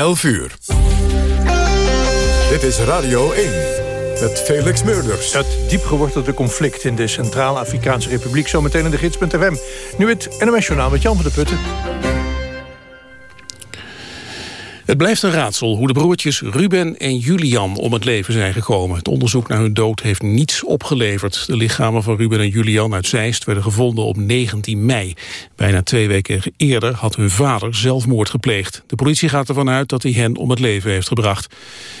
11 uur. Dit is Radio 1 met Felix Meurders. Het diepgewortelde conflict in de Centraal-Afrikaanse Republiek... zometeen in de gids.fm. Nu het NOS Journaal met Jan van der Putten. Het blijft een raadsel hoe de broertjes Ruben en Julian om het leven zijn gekomen. Het onderzoek naar hun dood heeft niets opgeleverd. De lichamen van Ruben en Julian uit Zeist werden gevonden op 19 mei. Bijna twee weken eerder had hun vader zelfmoord gepleegd. De politie gaat ervan uit dat hij hen om het leven heeft gebracht.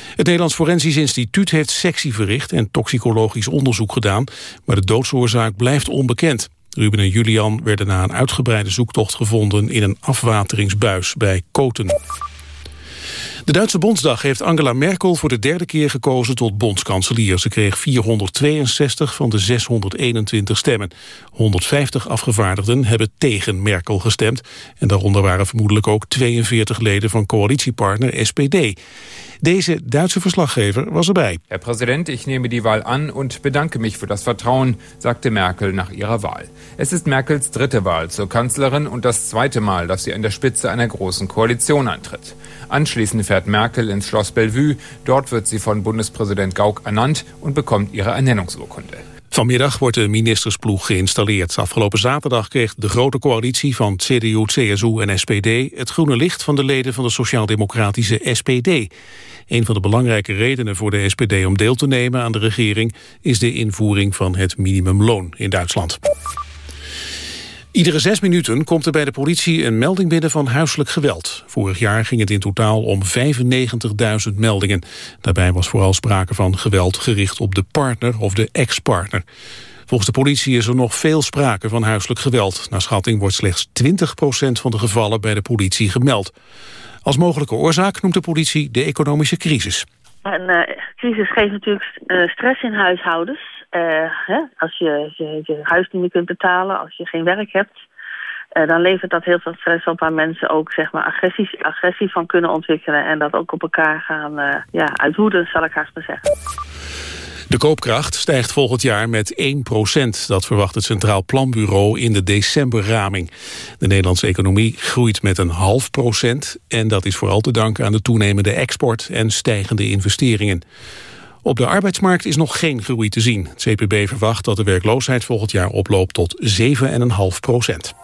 Het Nederlands Forensisch Instituut heeft sectie verricht en toxicologisch onderzoek gedaan, maar de doodsoorzaak blijft onbekend. Ruben en Julian werden na een uitgebreide zoektocht gevonden in een afwateringsbuis bij Koten. De Duitse Bondsdag heeft Angela Merkel voor de derde keer gekozen tot bondskanselier. Ze kreeg 462 van de 621 stemmen. 150 afgevaardigden hebben tegen Merkel gestemd. En daaronder waren vermoedelijk ook 42 leden van coalitiepartner SPD. Deze Duitse verslaggever was erbij. Herr Präsident, ich nehme die Wahl an und bedanke mich für das Vertrauen, sagte Merkel nach ihrer Wahl. Es ist Merkels dritte Wahl zur Kanzlerin und das zweite Mal, dass sie an der Spitze einer großen Koalition antritt. Anschließend fährt Merkel ins Schloss Bellevue. Dort wird sie von Bundespräsident Gauck ernannt und bekommt ihre Ernennungsurkunde. Vanmiddag wordt de ministersploeg geïnstalleerd. Afgelopen zaterdag kreeg de grote coalitie van CDU, CSU en SPD... het groene licht van de leden van de sociaal-democratische SPD. Een van de belangrijke redenen voor de SPD om deel te nemen aan de regering... is de invoering van het minimumloon in Duitsland. Iedere zes minuten komt er bij de politie een melding binnen van huiselijk geweld. Vorig jaar ging het in totaal om 95.000 meldingen. Daarbij was vooral sprake van geweld gericht op de partner of de ex-partner. Volgens de politie is er nog veel sprake van huiselijk geweld. Naar schatting wordt slechts 20% van de gevallen bij de politie gemeld. Als mogelijke oorzaak noemt de politie de economische crisis. Een uh, crisis geeft natuurlijk uh, stress in huishoudens. Uh, hè, als je, je, huis niet meer kunt betalen, als je geen werk hebt... Uh, dan levert dat heel veel stress op waar mensen ook zeg maar, agressie, agressie van kunnen ontwikkelen... en dat ook op elkaar gaan uh, ja, zal ik haast maar zeggen. De koopkracht stijgt volgend jaar met 1% Dat verwacht het Centraal Planbureau in de decemberraming. De Nederlandse economie groeit met een half procent... en dat is vooral te danken aan de toenemende export en stijgende investeringen. Op de arbeidsmarkt is nog geen groei te zien. Het CPB verwacht dat de werkloosheid volgend jaar oploopt tot 7,5 procent.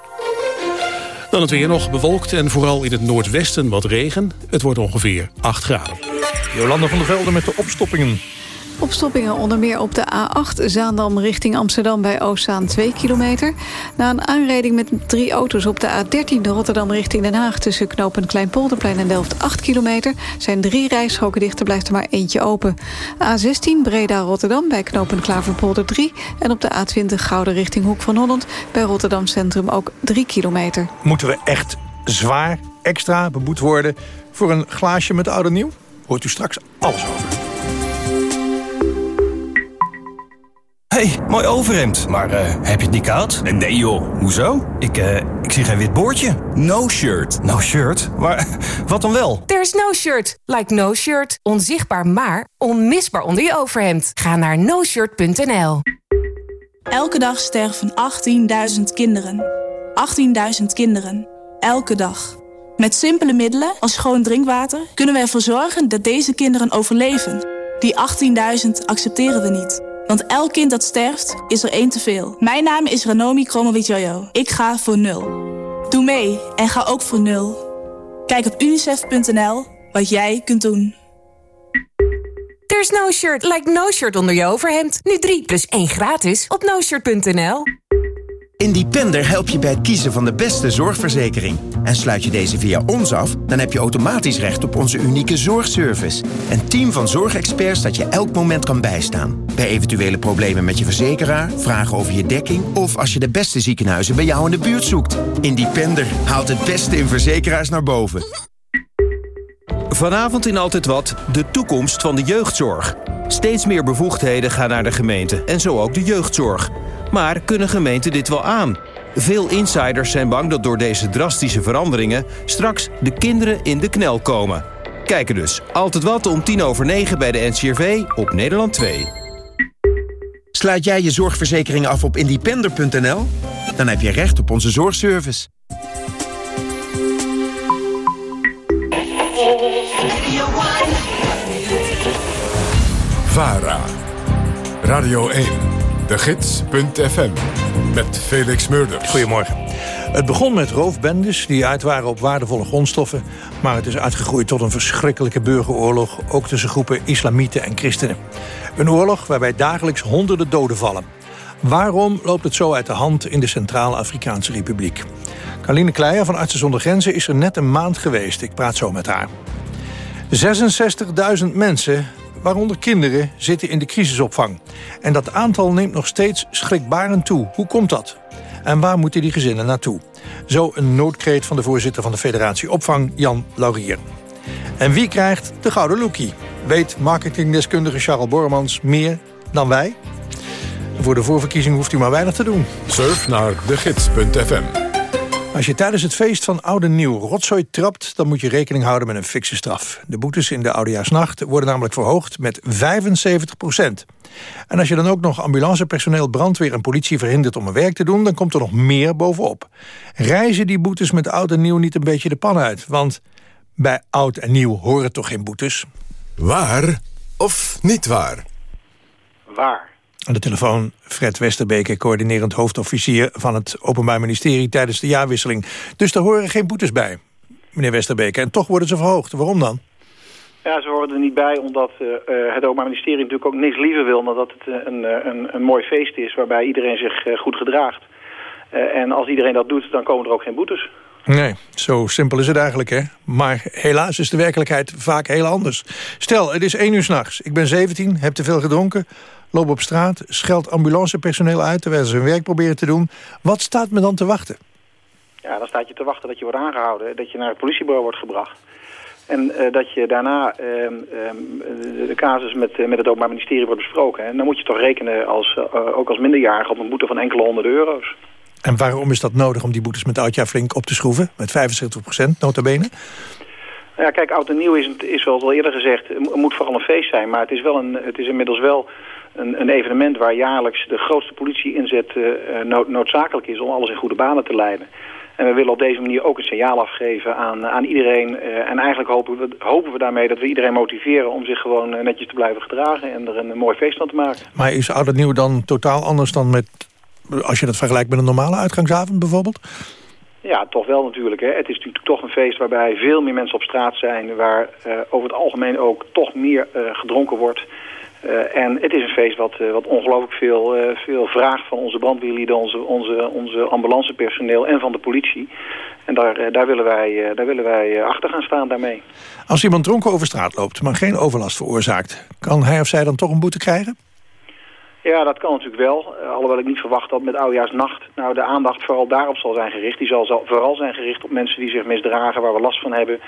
Dan het weer nog bewolkt en vooral in het noordwesten wat regen. Het wordt ongeveer 8 graden. Jolanda van der Velde met de opstoppingen. Opstoppingen onder meer op de A8 Zaandam richting Amsterdam bij Oostzaan 2 kilometer. Na een aanrijding met drie auto's op de A13 de Rotterdam richting Den Haag... tussen knopen Kleinpolderplein en Delft 8 kilometer... zijn drie rijstroken dicht, er blijft er maar eentje open. A16 Breda-Rotterdam bij knopen Klaverpolder 3... en op de A20 Gouden richting Hoek van Holland... bij Rotterdam Centrum ook 3 kilometer. Moeten we echt zwaar extra beboet worden... voor een glaasje met oude nieuw? Hoort u straks alles over. Hey, mooi overhemd. Maar uh, heb je het niet koud? Nee joh, hoezo? Ik, uh, ik zie geen wit boordje. No shirt. No shirt? Maar wat dan wel? There's no shirt. Like no shirt. Onzichtbaar maar onmisbaar onder je overhemd. Ga naar noshirt.nl Elke dag sterven 18.000 kinderen. 18.000 kinderen. Elke dag. Met simpele middelen als schoon drinkwater kunnen we ervoor zorgen dat deze kinderen overleven. Die 18.000 accepteren we niet. Want elk kind dat sterft, is er één te veel. Mijn naam is Ranomi Kromowidjojo. Ik ga voor nul. Doe mee en ga ook voor nul. Kijk op unicef.nl wat jij kunt doen. There's no shirt like no shirt onder je overhemd. Nu 3 plus 1 gratis op noshirt.nl. Independer helpt je bij het kiezen van de beste zorgverzekering. En sluit je deze via ons af, dan heb je automatisch recht op onze unieke zorgservice. Een team van zorgexperts dat je elk moment kan bijstaan. Bij eventuele problemen met je verzekeraar, vragen over je dekking... of als je de beste ziekenhuizen bij jou in de buurt zoekt. Independer haalt het beste in verzekeraars naar boven. Vanavond in Altijd Wat, de toekomst van de jeugdzorg. Steeds meer bevoegdheden gaan naar de gemeente en zo ook de jeugdzorg. Maar kunnen gemeenten dit wel aan? Veel insiders zijn bang dat door deze drastische veranderingen... straks de kinderen in de knel komen. Kijken dus. Altijd wat om tien over negen bij de NCRV op Nederland 2. Sluit jij je zorgverzekering af op independer.nl? Dan heb je recht op onze zorgservice. VARA. Radio 1, de gids.fm. Met Felix Meurders. Goedemorgen. Het begon met roofbendes die uit waren op waardevolle grondstoffen... maar het is uitgegroeid tot een verschrikkelijke burgeroorlog... ook tussen groepen islamieten en christenen. Een oorlog waarbij dagelijks honderden doden vallen. Waarom loopt het zo uit de hand in de Centraal-Afrikaanse Republiek? Carline Kleijer van Artsen zonder Grenzen is er net een maand geweest. Ik praat zo met haar. 66.000 mensen, waaronder kinderen, zitten in de crisisopvang. En dat aantal neemt nog steeds schrikbarend toe. Hoe komt dat? En waar moeten die gezinnen naartoe? Zo een noodkreet van de voorzitter van de Federatie Opvang, Jan Laurier. En wie krijgt de Gouden Lookie? Weet marketingdeskundige Charles Bormans meer dan wij? Voor de voorverkiezing hoeft u maar weinig te doen. Surf naar degids.fm. Als je tijdens het feest van Oude Nieuw rotzooi trapt... dan moet je rekening houden met een fikse straf. De boetes in de Oudejaarsnacht worden namelijk verhoogd met 75 procent. En als je dan ook nog ambulancepersoneel, brandweer en politie verhindert om hun werk te doen... dan komt er nog meer bovenop. Reizen die boetes met Oud en Nieuw niet een beetje de pan uit? Want bij Oud en Nieuw horen toch geen boetes? Waar of niet waar? Waar. Aan de telefoon Fred Westerbeke, coördinerend hoofdofficier van het Openbaar Ministerie tijdens de jaarwisseling. Dus daar horen geen boetes bij, meneer Westerbeke. En toch worden ze verhoogd. Waarom dan? Ja, ze horen er niet bij omdat uh, het Openbaar Ministerie natuurlijk ook niks liever wil... dan dat het uh, een, een, een mooi feest is waarbij iedereen zich goed gedraagt. en als iedereen dat doet, dan komen er ook geen boetes. Nee, zo simpel is het eigenlijk, hè. Maar helaas is de werkelijkheid vaak heel anders. Stel, het is één uur s'nachts. Ik ben 17, heb te veel gedronken, loop op straat... scheld ambulancepersoneel uit terwijl ze hun werk proberen te doen. Wat staat me dan te wachten? Ja, dan staat je te wachten dat je wordt aangehouden... dat je naar het politiebureau wordt gebracht. En uh, dat je daarna uh, uh, de casus met, met het Openbaar Ministerie wordt besproken. En dan moet je toch rekenen, als, ook als minderjarige, op een boete van enkele honderden euro's. En waarom is dat nodig om die boetes met oudjaar flink op te schroeven? Met 75 procent, nota bene? Ja, kijk, oud en nieuw is, is zoals al eerder gezegd, het moet vooral een feest zijn. Maar het is, wel een, het is inmiddels wel een, een evenement waar jaarlijks de grootste politie-inzet nood, noodzakelijk is om alles in goede banen te leiden. En we willen op deze manier ook een signaal afgeven aan, aan iedereen. Uh, en eigenlijk hopen we, hopen we daarmee dat we iedereen motiveren om zich gewoon netjes te blijven gedragen en er een, mooi feest van te maken. Maar is oud en nieuw dan totaal anders dan met, als je dat vergelijkt met een normale uitgangsavond bijvoorbeeld? Ja, toch wel natuurlijk. Hè. Het is natuurlijk toch een feest waarbij veel meer mensen op straat zijn. Waar uh, over het algemeen ook toch meer uh, gedronken wordt. Uh, en het is een feest wat, uh, wat ongelooflijk veel, uh, veel vraagt van onze brandweerlieden, onze, onze, onze ambulancepersoneel en van de politie. En daar, daar willen wij, daar willen wij achter gaan staan daarmee. Als iemand dronken over straat loopt, maar geen overlast veroorzaakt, kan hij of zij dan toch een boete krijgen? Ja, dat kan natuurlijk wel. alhoewel ik niet verwacht dat met Oudejaarsnacht nou de aandacht vooral daarop zal zijn gericht. Die zal, zal vooral zijn gericht op mensen die zich misdragen, waar we last van hebben.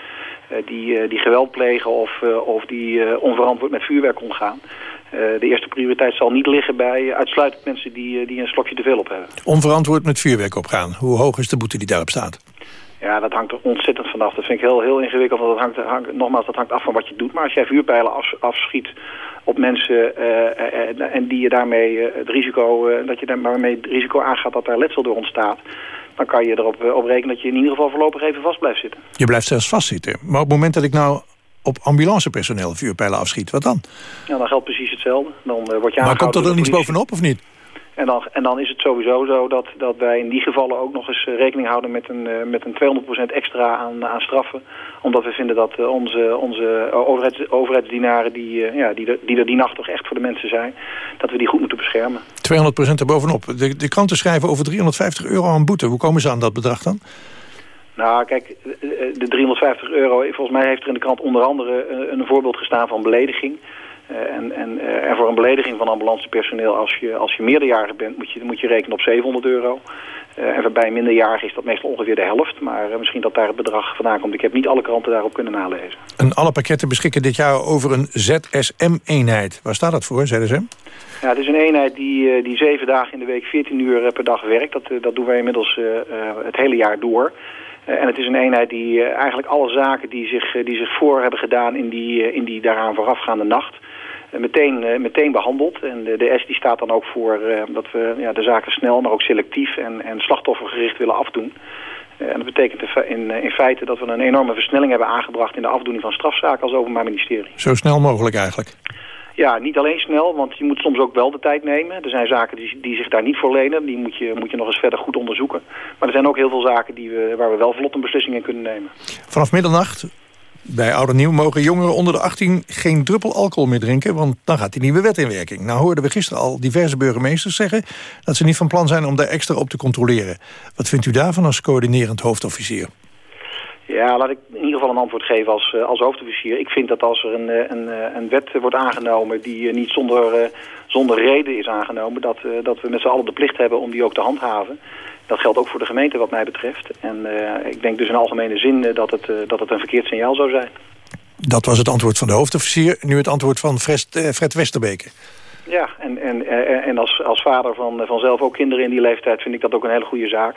Die, die geweld plegen of, of die onverantwoord met vuurwerk omgaan. De eerste prioriteit zal niet liggen bij uitsluitend mensen die, die een slokje te veel op hebben. Onverantwoord met vuurwerk opgaan. Hoe hoog is de boete die daarop staat? Ja, dat hangt er ontzettend vanaf. Dat vind ik heel, heel ingewikkeld. Dat hangt, hangt, nogmaals, dat hangt af van wat je doet. Maar als jij vuurpijlen af, afschiet op mensen uh, en, en die je daarmee het risico, dat je daarmee het risico aangaat dat daar letsel door ontstaat, dan kan je erop op rekenen dat je in ieder geval voorlopig even vast blijft zitten. Je blijft zelfs vastzitten. Maar op het moment dat ik nou op ambulancepersoneel vuurpijlen afschiet. Wat dan? Ja, dan geldt precies hetzelfde. Dan uh, word je maar komt er dan iets bovenop of niet? En dan, en dan is het sowieso zo dat, dat wij in die gevallen ook nog eens rekening houden met een, uh, met een 200% extra aan, aan straffen. Omdat we vinden dat uh, onze, onze overheids, overheidsdienaren die, ja, die, er, die er die nacht toch echt voor de mensen zijn, dat we die goed moeten beschermen. 200% erbovenop. De, de kranten schrijven over 350 euro aan boete. Hoe komen ze aan dat bedrag dan? Nou, kijk, de 350 euro, volgens mij heeft er in de krant onder andere een voorbeeld gestaan van belediging. Uh, en, en, uh, en voor een belediging van ambulancepersoneel, als je, als je meerderjarig bent, moet je, moet je rekenen op 700 euro. Uh, en bij minderjarigen is dat meestal ongeveer de helft. Maar misschien dat daar het bedrag vandaan komt. Ik heb niet alle kranten daarop kunnen nalezen. En alle pakketten beschikken dit jaar over een ZSM-eenheid. Waar staat dat voor, ZSM? Ja, het is een eenheid die, die zeven dagen in de week 14 uur per dag werkt. Dat, dat doen wij inmiddels het hele jaar door. en het is een eenheid die eigenlijk alle zaken die zich, die zich voor hebben gedaan in die, in die daaraan voorafgaande nacht meteen, uh, meteen behandeld. En de, de S die staat dan ook voor uh, dat we ja, de zaken snel, maar ook selectief en, en slachtoffergericht willen afdoen. En dat betekent in, in feite dat we een enorme versnelling hebben aangebracht in de afdoening van strafzaken als Openbaar Ministerie. Zo snel mogelijk eigenlijk? Ja, niet alleen snel, want je moet soms ook wel de tijd nemen. Er zijn zaken die, die zich daar niet voor lenen. Die moet je, moet je nog eens verder goed onderzoeken. Maar er zijn ook heel veel zaken die we, waar we wel vlot een beslissing in kunnen nemen. Vanaf middernacht bij Oude Nieuw mogen jongeren onder de 18 geen druppel alcohol meer drinken... want dan gaat die nieuwe wet in werking. Nou hoorden we gisteren al diverse burgemeesters zeggen... dat ze niet van plan zijn om daar extra op te controleren. Wat vindt u daarvan als coördinerend hoofdofficier? Ja, laat ik in ieder geval een antwoord geven als, eh, als hoofdofficier. Ik vind dat als er een, eh, een, eh, een wet wordt aangenomen die niet zonder, zonder reden is aangenomen... Dat, dat we met z'n allen de plicht hebben om die ook te handhaven. Dat geldt ook voor de gemeente wat mij betreft. En ik denk dus in algemene zin dat, het, dat het een verkeerd signaal zou zijn. Dat was het antwoord van de hoofdofficier. Nu het antwoord van Fred, Fred Westerbeke. Ja, en, en, en als, als vader van, van zelf ook kinderen in die leeftijd vind ik dat ook een hele goede zaak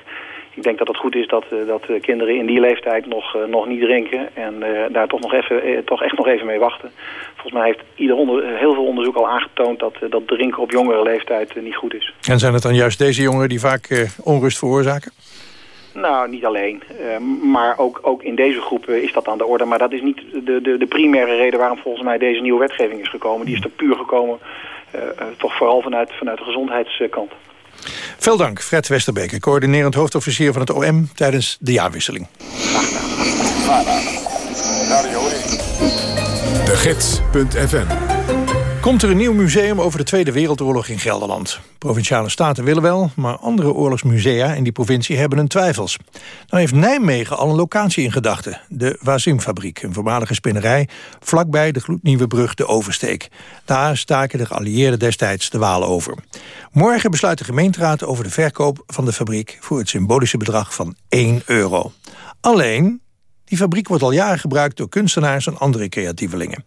ik denk dat het goed is dat, eh, dat eh, kinderen in die leeftijd nog, eh, nog niet drinken. En daar toch, nog even, toch echt nog even mee wachten. Volgens mij heeft ieder onder, heel veel onderzoek al aangetoond dat, dat drinken op jongere leeftijd niet goed is. En zijn het dan juist deze jongeren die vaak onrust veroorzaken? Nou, niet alleen. maar ook, ook in deze groep is dat aan de orde. Maar dat is niet de, de, de primaire reden waarom volgens mij deze nieuwe wetgeving is gekomen. Die is er puur gekomen, toch vooral vanuit, vanuit de gezondheidskant. Veel dank, Fred Westerbeek, coördinerend hoofdofficier van het OM tijdens de jaarwisseling. De Gids.fm Komt er een nieuw museum over de Tweede Wereldoorlog in Gelderland? Provinciale staten willen wel, maar andere oorlogsmusea in die provincie hebben hun twijfels. Nou heeft Nijmegen al een locatie in gedachten. De Wazimfabriek, een voormalige spinnerij, vlakbij de gloednieuwe brug de Oversteek. Daar staken de geallieerden destijds de Waal over. Morgen besluit de gemeenteraad over de verkoop van de fabriek... voor het symbolische bedrag van 1 euro. Alleen, die fabriek wordt al jaren gebruikt door kunstenaars en andere creatievelingen.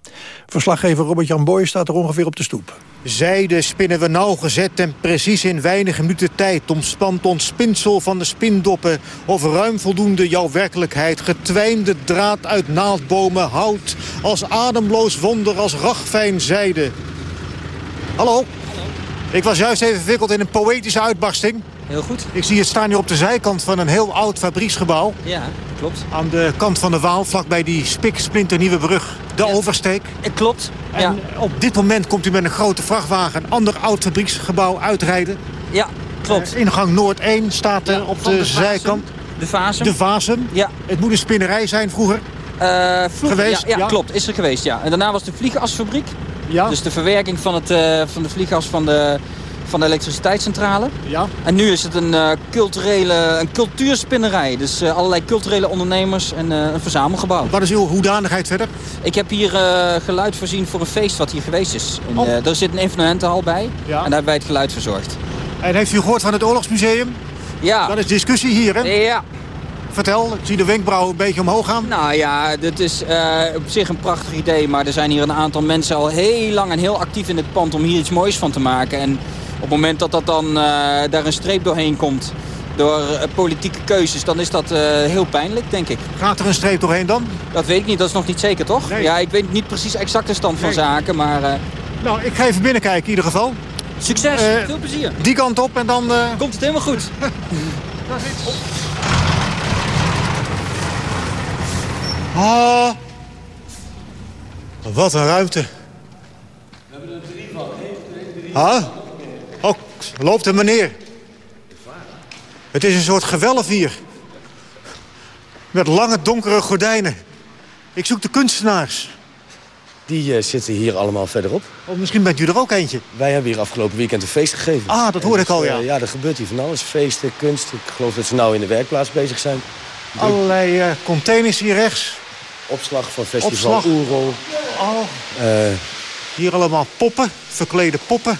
Verslaggever Robert-Jan Boy staat er ongeveer op de stoep. Zijde spinnen we nauwgezet en precies in weinige minuten tijd... omspant ons spinsel van de spindoppen of ruim voldoende jouw werkelijkheid. Getwijnde draad uit naaldbomen, hout, als ademloos wonder, als ragfijn zijde. Hallo? Ik was juist even verwikkeld in een poëtische uitbarsting. Heel goed. Ik zie het staan hier op de zijkant van een heel oud fabrieksgebouw. Ja, klopt. Aan de kant van de Waal, vlakbij die spiksplinternieuwe brug, de Oversteek. Het klopt, En ja. op dit moment komt u met een grote vrachtwagen... een ander oud fabrieksgebouw uitrijden. Ja, klopt. Uh, ingang Noord 1 staat er op de, zijkant. De Vasem. De Vasem. Ja. Het moet een spinnerij zijn vroeger. Uh, vroeger geweest? Ja, ja, klopt. Is er geweest, ja. En daarna was de vliegasfabriek. Ja. Dus de verwerking van, het, uh, van de vliegas van de van de elektriciteitscentrale. Ja. En nu is het een, uh, culturele, een cultuurspinnerij. Dus uh, allerlei culturele ondernemers en uh, een verzamelgebouw. Wat is uw hoedanigheid verder? Ik heb hier geluid voorzien voor een feest wat hier geweest is. En, oh. er zit een evenementenhal bij ja. en daar hebben wij het geluid verzorgd. En heeft u gehoord van het Oorlogsmuseum? Ja. Dat is discussie hier, hè? Ja. Vertel, ik zie de wenkbrauwen een beetje omhoog gaan. Nou ja, dit is uh, op zich een prachtig idee. Maar er zijn hier een aantal mensen al heel lang en heel actief in het pand om hier iets moois van te maken. En op het moment dat dat dan, uh, daar een streep doorheen komt door uh, politieke keuzes, dan is dat uh, heel pijnlijk, denk ik. Gaat er een streep doorheen dan? Dat weet ik niet, dat is nog niet zeker, toch? Nee. Ja, ik weet niet precies exact de stand van Nee. zaken, maar... Nou, ik ga even binnenkijken in ieder geval. Succes, Eh, veel plezier. Die kant op en dan... Komt het helemaal goed. Ah, wat een ruimte. Ah? Oh, loopt een meneer. Het is een soort gewelf hier. Met lange donkere gordijnen. Ik zoek de kunstenaars. Die eh, zitten hier allemaal verderop. Of misschien bent u er ook eentje. Wij hebben hier afgelopen weekend een feest gegeven. Ah, dat hoorde ik al, ja. Eh, ja, er gebeurt hier van alles. Feesten, kunst. Ik geloof dat ze nou in de werkplaats bezig zijn. Druk- Allerlei eh, containers hier rechts. Opslag van festival Opslag. Oerol. Oh, hier allemaal poppen, verklede poppen.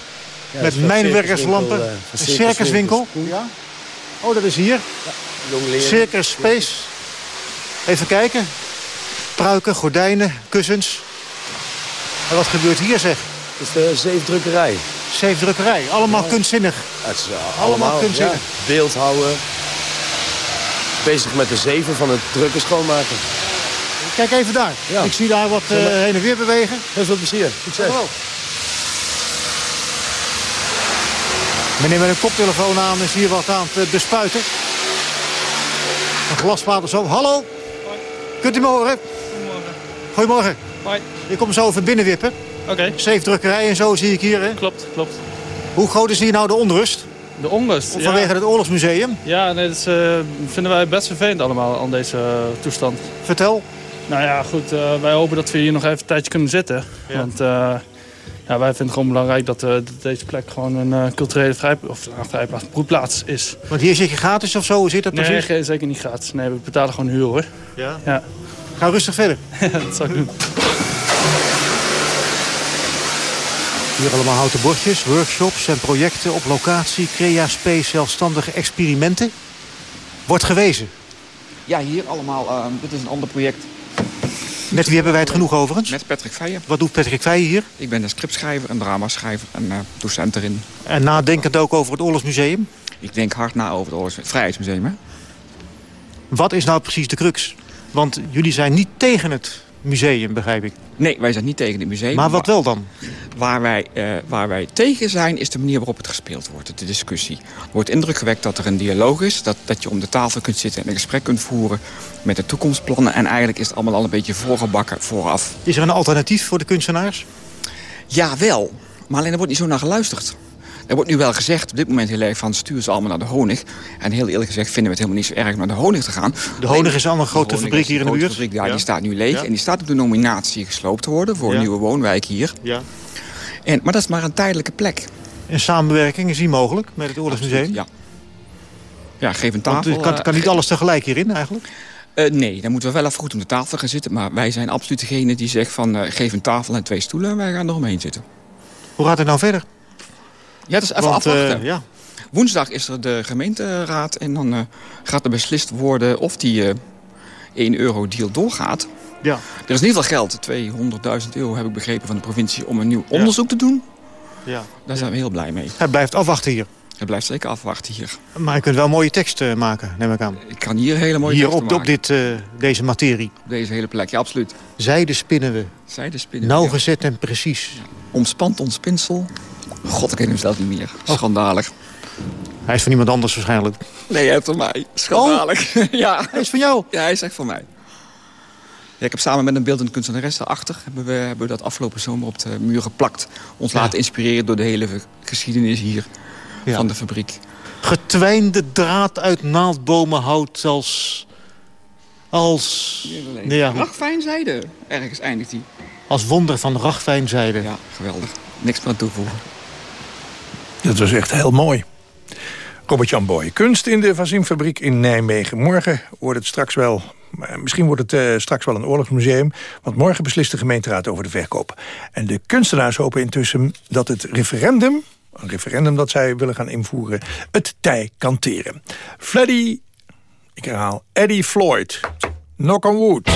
Ja, met mijnwerkerslampen. een eh, circuswinkel. Ja. Oh, dat is hier. Circus Space. Even kijken. Pruiken, gordijnen, kussens. En wat gebeurt hier zeg? Het is de zeefdrukkerij. Zeefdrukkerij. Allemaal kunstzinnig. Het is, eh, Allemaal allemaal kunstzinnig. ja, beeldhouden. Bezig met de zeven van het drukken schoonmaken. Kijk even daar. Ja. Ik zie daar wat eh, heen en weer bewegen. Heel veel plezier. Succes. Hallo. Meneer met een koptelefoon aan is hier wat aan het bespuiten. Een glaspaal of zo. Hallo? Kunt u me horen? Goedemorgen. Hoi. Ik kom zo even binnenwippen. Oké. Zeefdrukkerij en zo zie ik hier, hè? Klopt, klopt. Hoe groot is hier nou de onrust? De onrust, Vanwege het oorlogsmuseum? Ja, nee, dat is, eh, vinden wij best vervelend allemaal aan deze eh, toestand. Vertel. Nou ja, goed, eh, wij hopen dat we hier nog even een tijdje kunnen zitten. Want ja, wij vinden het gewoon belangrijk dat, eh, dat deze plek gewoon een eh, culturele vrij, of, uh, vrijplaats, broedplaats is. Want hier zit je gratis of zo? Hoe zit dat Nee, precies? ge- zeker niet gratis. Nee, we betalen gewoon huur hoor. Ja? Ja. Ga rustig verder. dat zal ik doen. Hier allemaal houten bordjes, workshops en projecten op locatie. Crea Space, zelfstandige experimenten. Wordt gewezen. Ja, hier allemaal. eh, dit is een ander project. Met wie hebben wij het genoeg overigens? Met Patrick Feijen. Wat doet Patrick Feijen hier? Ik ben een scriptschrijver, een dramaschrijver en eh, docent erin. En nadenkend ook over het oorlogsmuseum. Ik denk hard na over het Oorlogs- Vrijheidsmuseum. Hè? Wat is nou precies de crux? Want jullie zijn niet tegen het museum, begrijp ik. Nee, wij zijn niet tegen het museum. Maar wat wel dan? Waar wij, eh, waar wij tegen zijn, is de manier waarop het gespeeld wordt. De discussie. Er wordt indruk gewekt dat er een dialoog is. Dat, dat je om de tafel kunt zitten en een gesprek kunt voeren met de toekomstplannen. En eigenlijk is het allemaal al een beetje voorgebakken vooraf. Is er een alternatief voor de kunstenaars? Ja, wel. Maar alleen er wordt niet zo naar geluisterd. Er wordt nu wel gezegd op dit moment heel erg van stuur ze allemaal naar de honig. En heel eerlijk gezegd vinden we het helemaal niet zo erg om naar de honig te gaan. De honig is al een grote fabriek hier in de buurt. Fabriek, ja, Ja. Die staat nu leeg Ja. en die staat op de nominatie gesloopt te worden voor een nieuwe woonwijk hier. Ja. En, maar dat is maar een tijdelijke plek. En samenwerking is die mogelijk met het oorlogsmuseum? Ja. Ja, geef een tafel. er kan, eh, kan niet alles tegelijk hierin eigenlijk? Eh, nee, dan moeten we wel even goed om de tafel gaan zitten. Maar wij zijn absoluut degene die zegt van eh, geef een tafel en twee stoelen en wij gaan eromheen zitten. Hoe gaat het nou verder? Ja, dat is even Want, eh, afwachten. ja. Woensdag is er de gemeenteraad en dan eh, gaat er beslist worden of die eh 1 euro deal doorgaat. Ja. Er is in ieder geval geld, 200.000 euro heb ik begrepen van de provincie, om een nieuw onderzoek te doen. Ja. Daar zijn we heel blij mee. Hij blijft afwachten hier. Het blijft zeker afwachten hier. Maar je kunt wel mooie teksten maken, neem ik aan. Ik kan hier hele mooie Hier teksten op, op maken. dit, eh, deze materie. Op deze hele plek, ja absoluut. Zijde spinnen we. Zijde spinnen Nauwgezet en precies. Omspant ons pinsel. God, ik weet hem zelf niet meer. Schandalig. Hij is van iemand anders waarschijnlijk. Nee, hij heeft van mij. Schandalig. ja. Hij is van jou? Ja, hij is echt van mij. Ja, ik heb samen met een beeldend kunstenares daarachter... Hebben we, hebben we dat afgelopen zomer op de muur geplakt. Ons Ja. laten inspireren door de hele geschiedenis hier Ja. van de fabriek. Getwijnde draad uit naaldbomenhout als... Als... Ja, Ragfijnzijde. Ergens eindigt hij. Als wonder van ragfijnzijde. Ja, geweldig. Niks meer aan toevoegen. Dat was echt heel mooi. Robert-Jan Boy. Kunst in de Vasimfabriek in Nijmegen. Morgen wordt het straks wel... maar Misschien wordt het eh, straks wel een oorlogsmuseum. Want morgen beslist de gemeenteraad over de verkoop. En de kunstenaars hopen intussen dat het referendum... een referendum dat zij willen gaan invoeren... het tij kan teren. Freddy... Ik herhaal. Eddie Floyd. Knock on wood.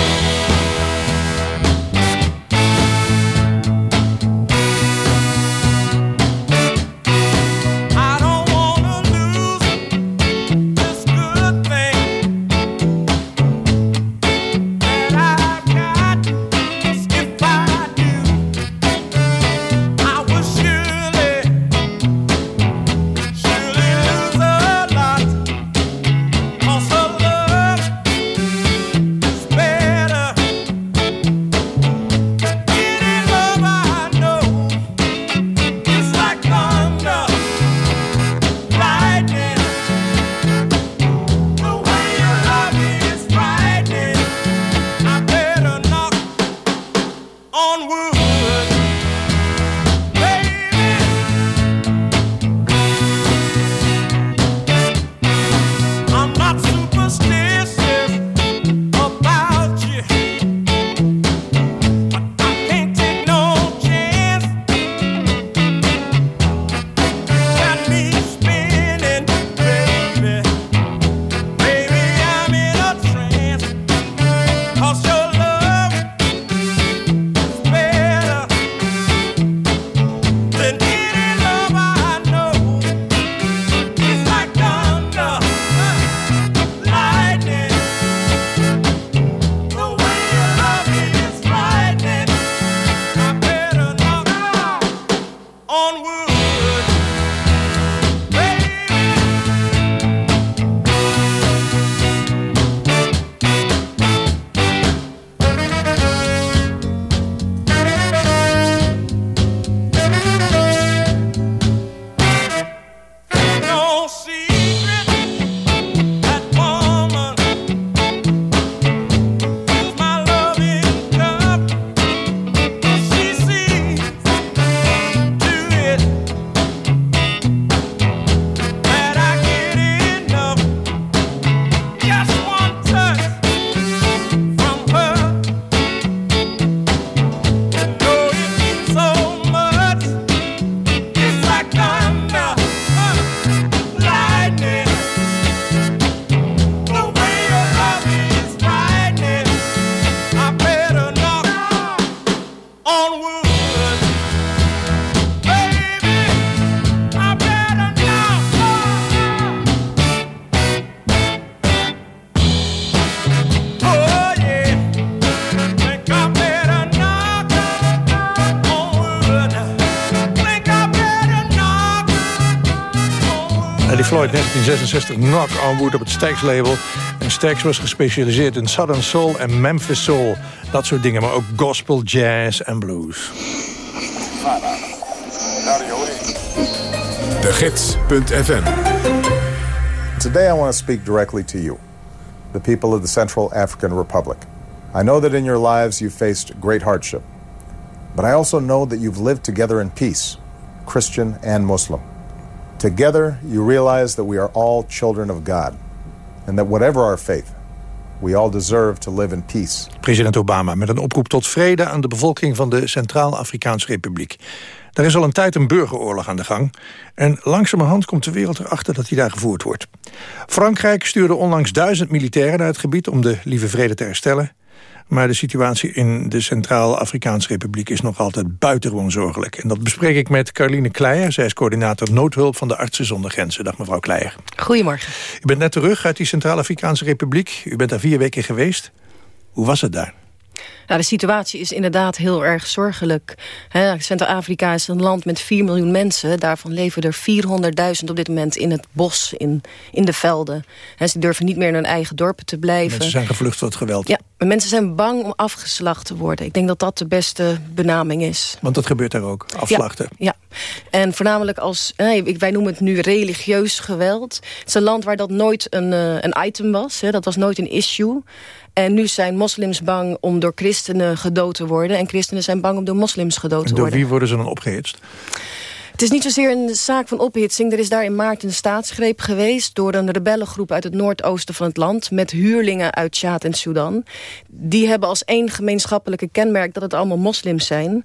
1966 Knock on Wood op het Stax label. En Stax was gespecialiseerd in Southern Soul en Memphis Soul. Dat soort dingen, maar ook gospel, jazz en blues. De Gids.fm Today I want to speak directly to you, the people of the Central African Republic. I know that in your lives you've faced great hardship, but I also know that you've lived together in peace, Christian and Muslim. Together, you realize that we are all children of God, and that whatever our faith, we all deserve to live in peace. President Obama met een oproep tot vrede aan de bevolking van de Centraal-Afrikaanse Republiek. Daar is al een tijd een burgeroorlog aan de gang. En langzamerhand komt de wereld erachter dat die daar gevoerd wordt. Frankrijk stuurde onlangs duizend militairen naar het gebied om de lieve vrede te herstellen. Maar de situatie in de Centraal-Afrikaanse Republiek is nog altijd buitengewoon zorgelijk. En dat bespreek ik met Caroline Kleijer. Zij is coördinator noodhulp van de Artsen zonder Grenzen. Dag mevrouw Kleijer. Goedemorgen. U bent net terug uit die Centraal-Afrikaanse Republiek. U bent daar vier weken geweest. Hoe was het daar? Nou, de situatie is inderdaad heel erg zorgelijk. Centraal-Afrika is een land met 4 miljoen mensen. Daarvan leven er 400.000 op dit moment in het bos, in, in de velden. Ze durven niet meer in hun eigen dorpen te blijven. Mensen zijn gevlucht voor het geweld. Ja, maar mensen zijn bang om afgeslacht te worden. Ik denk dat dat de beste benaming is. Want dat gebeurt daar ook, afslachten. Ja, ja. en voornamelijk als, eh, wij noemen het nu religieus geweld. Het is een land waar dat nooit een, uh, een item was. Dat was nooit een issue. En nu zijn moslims bang om door christenen gedood te worden. En christenen zijn bang om door moslims gedood te en door worden. wie worden ze dan opgehitst? Het is niet zozeer een zaak van ophitsing. Er is daar in maart een staatsgreep geweest... door een rebellengroep uit het noordoosten van het land... met huurlingen uit Tjaad en Sudan. Die hebben als één gemeenschappelijke kenmerk... dat het allemaal moslims zijn.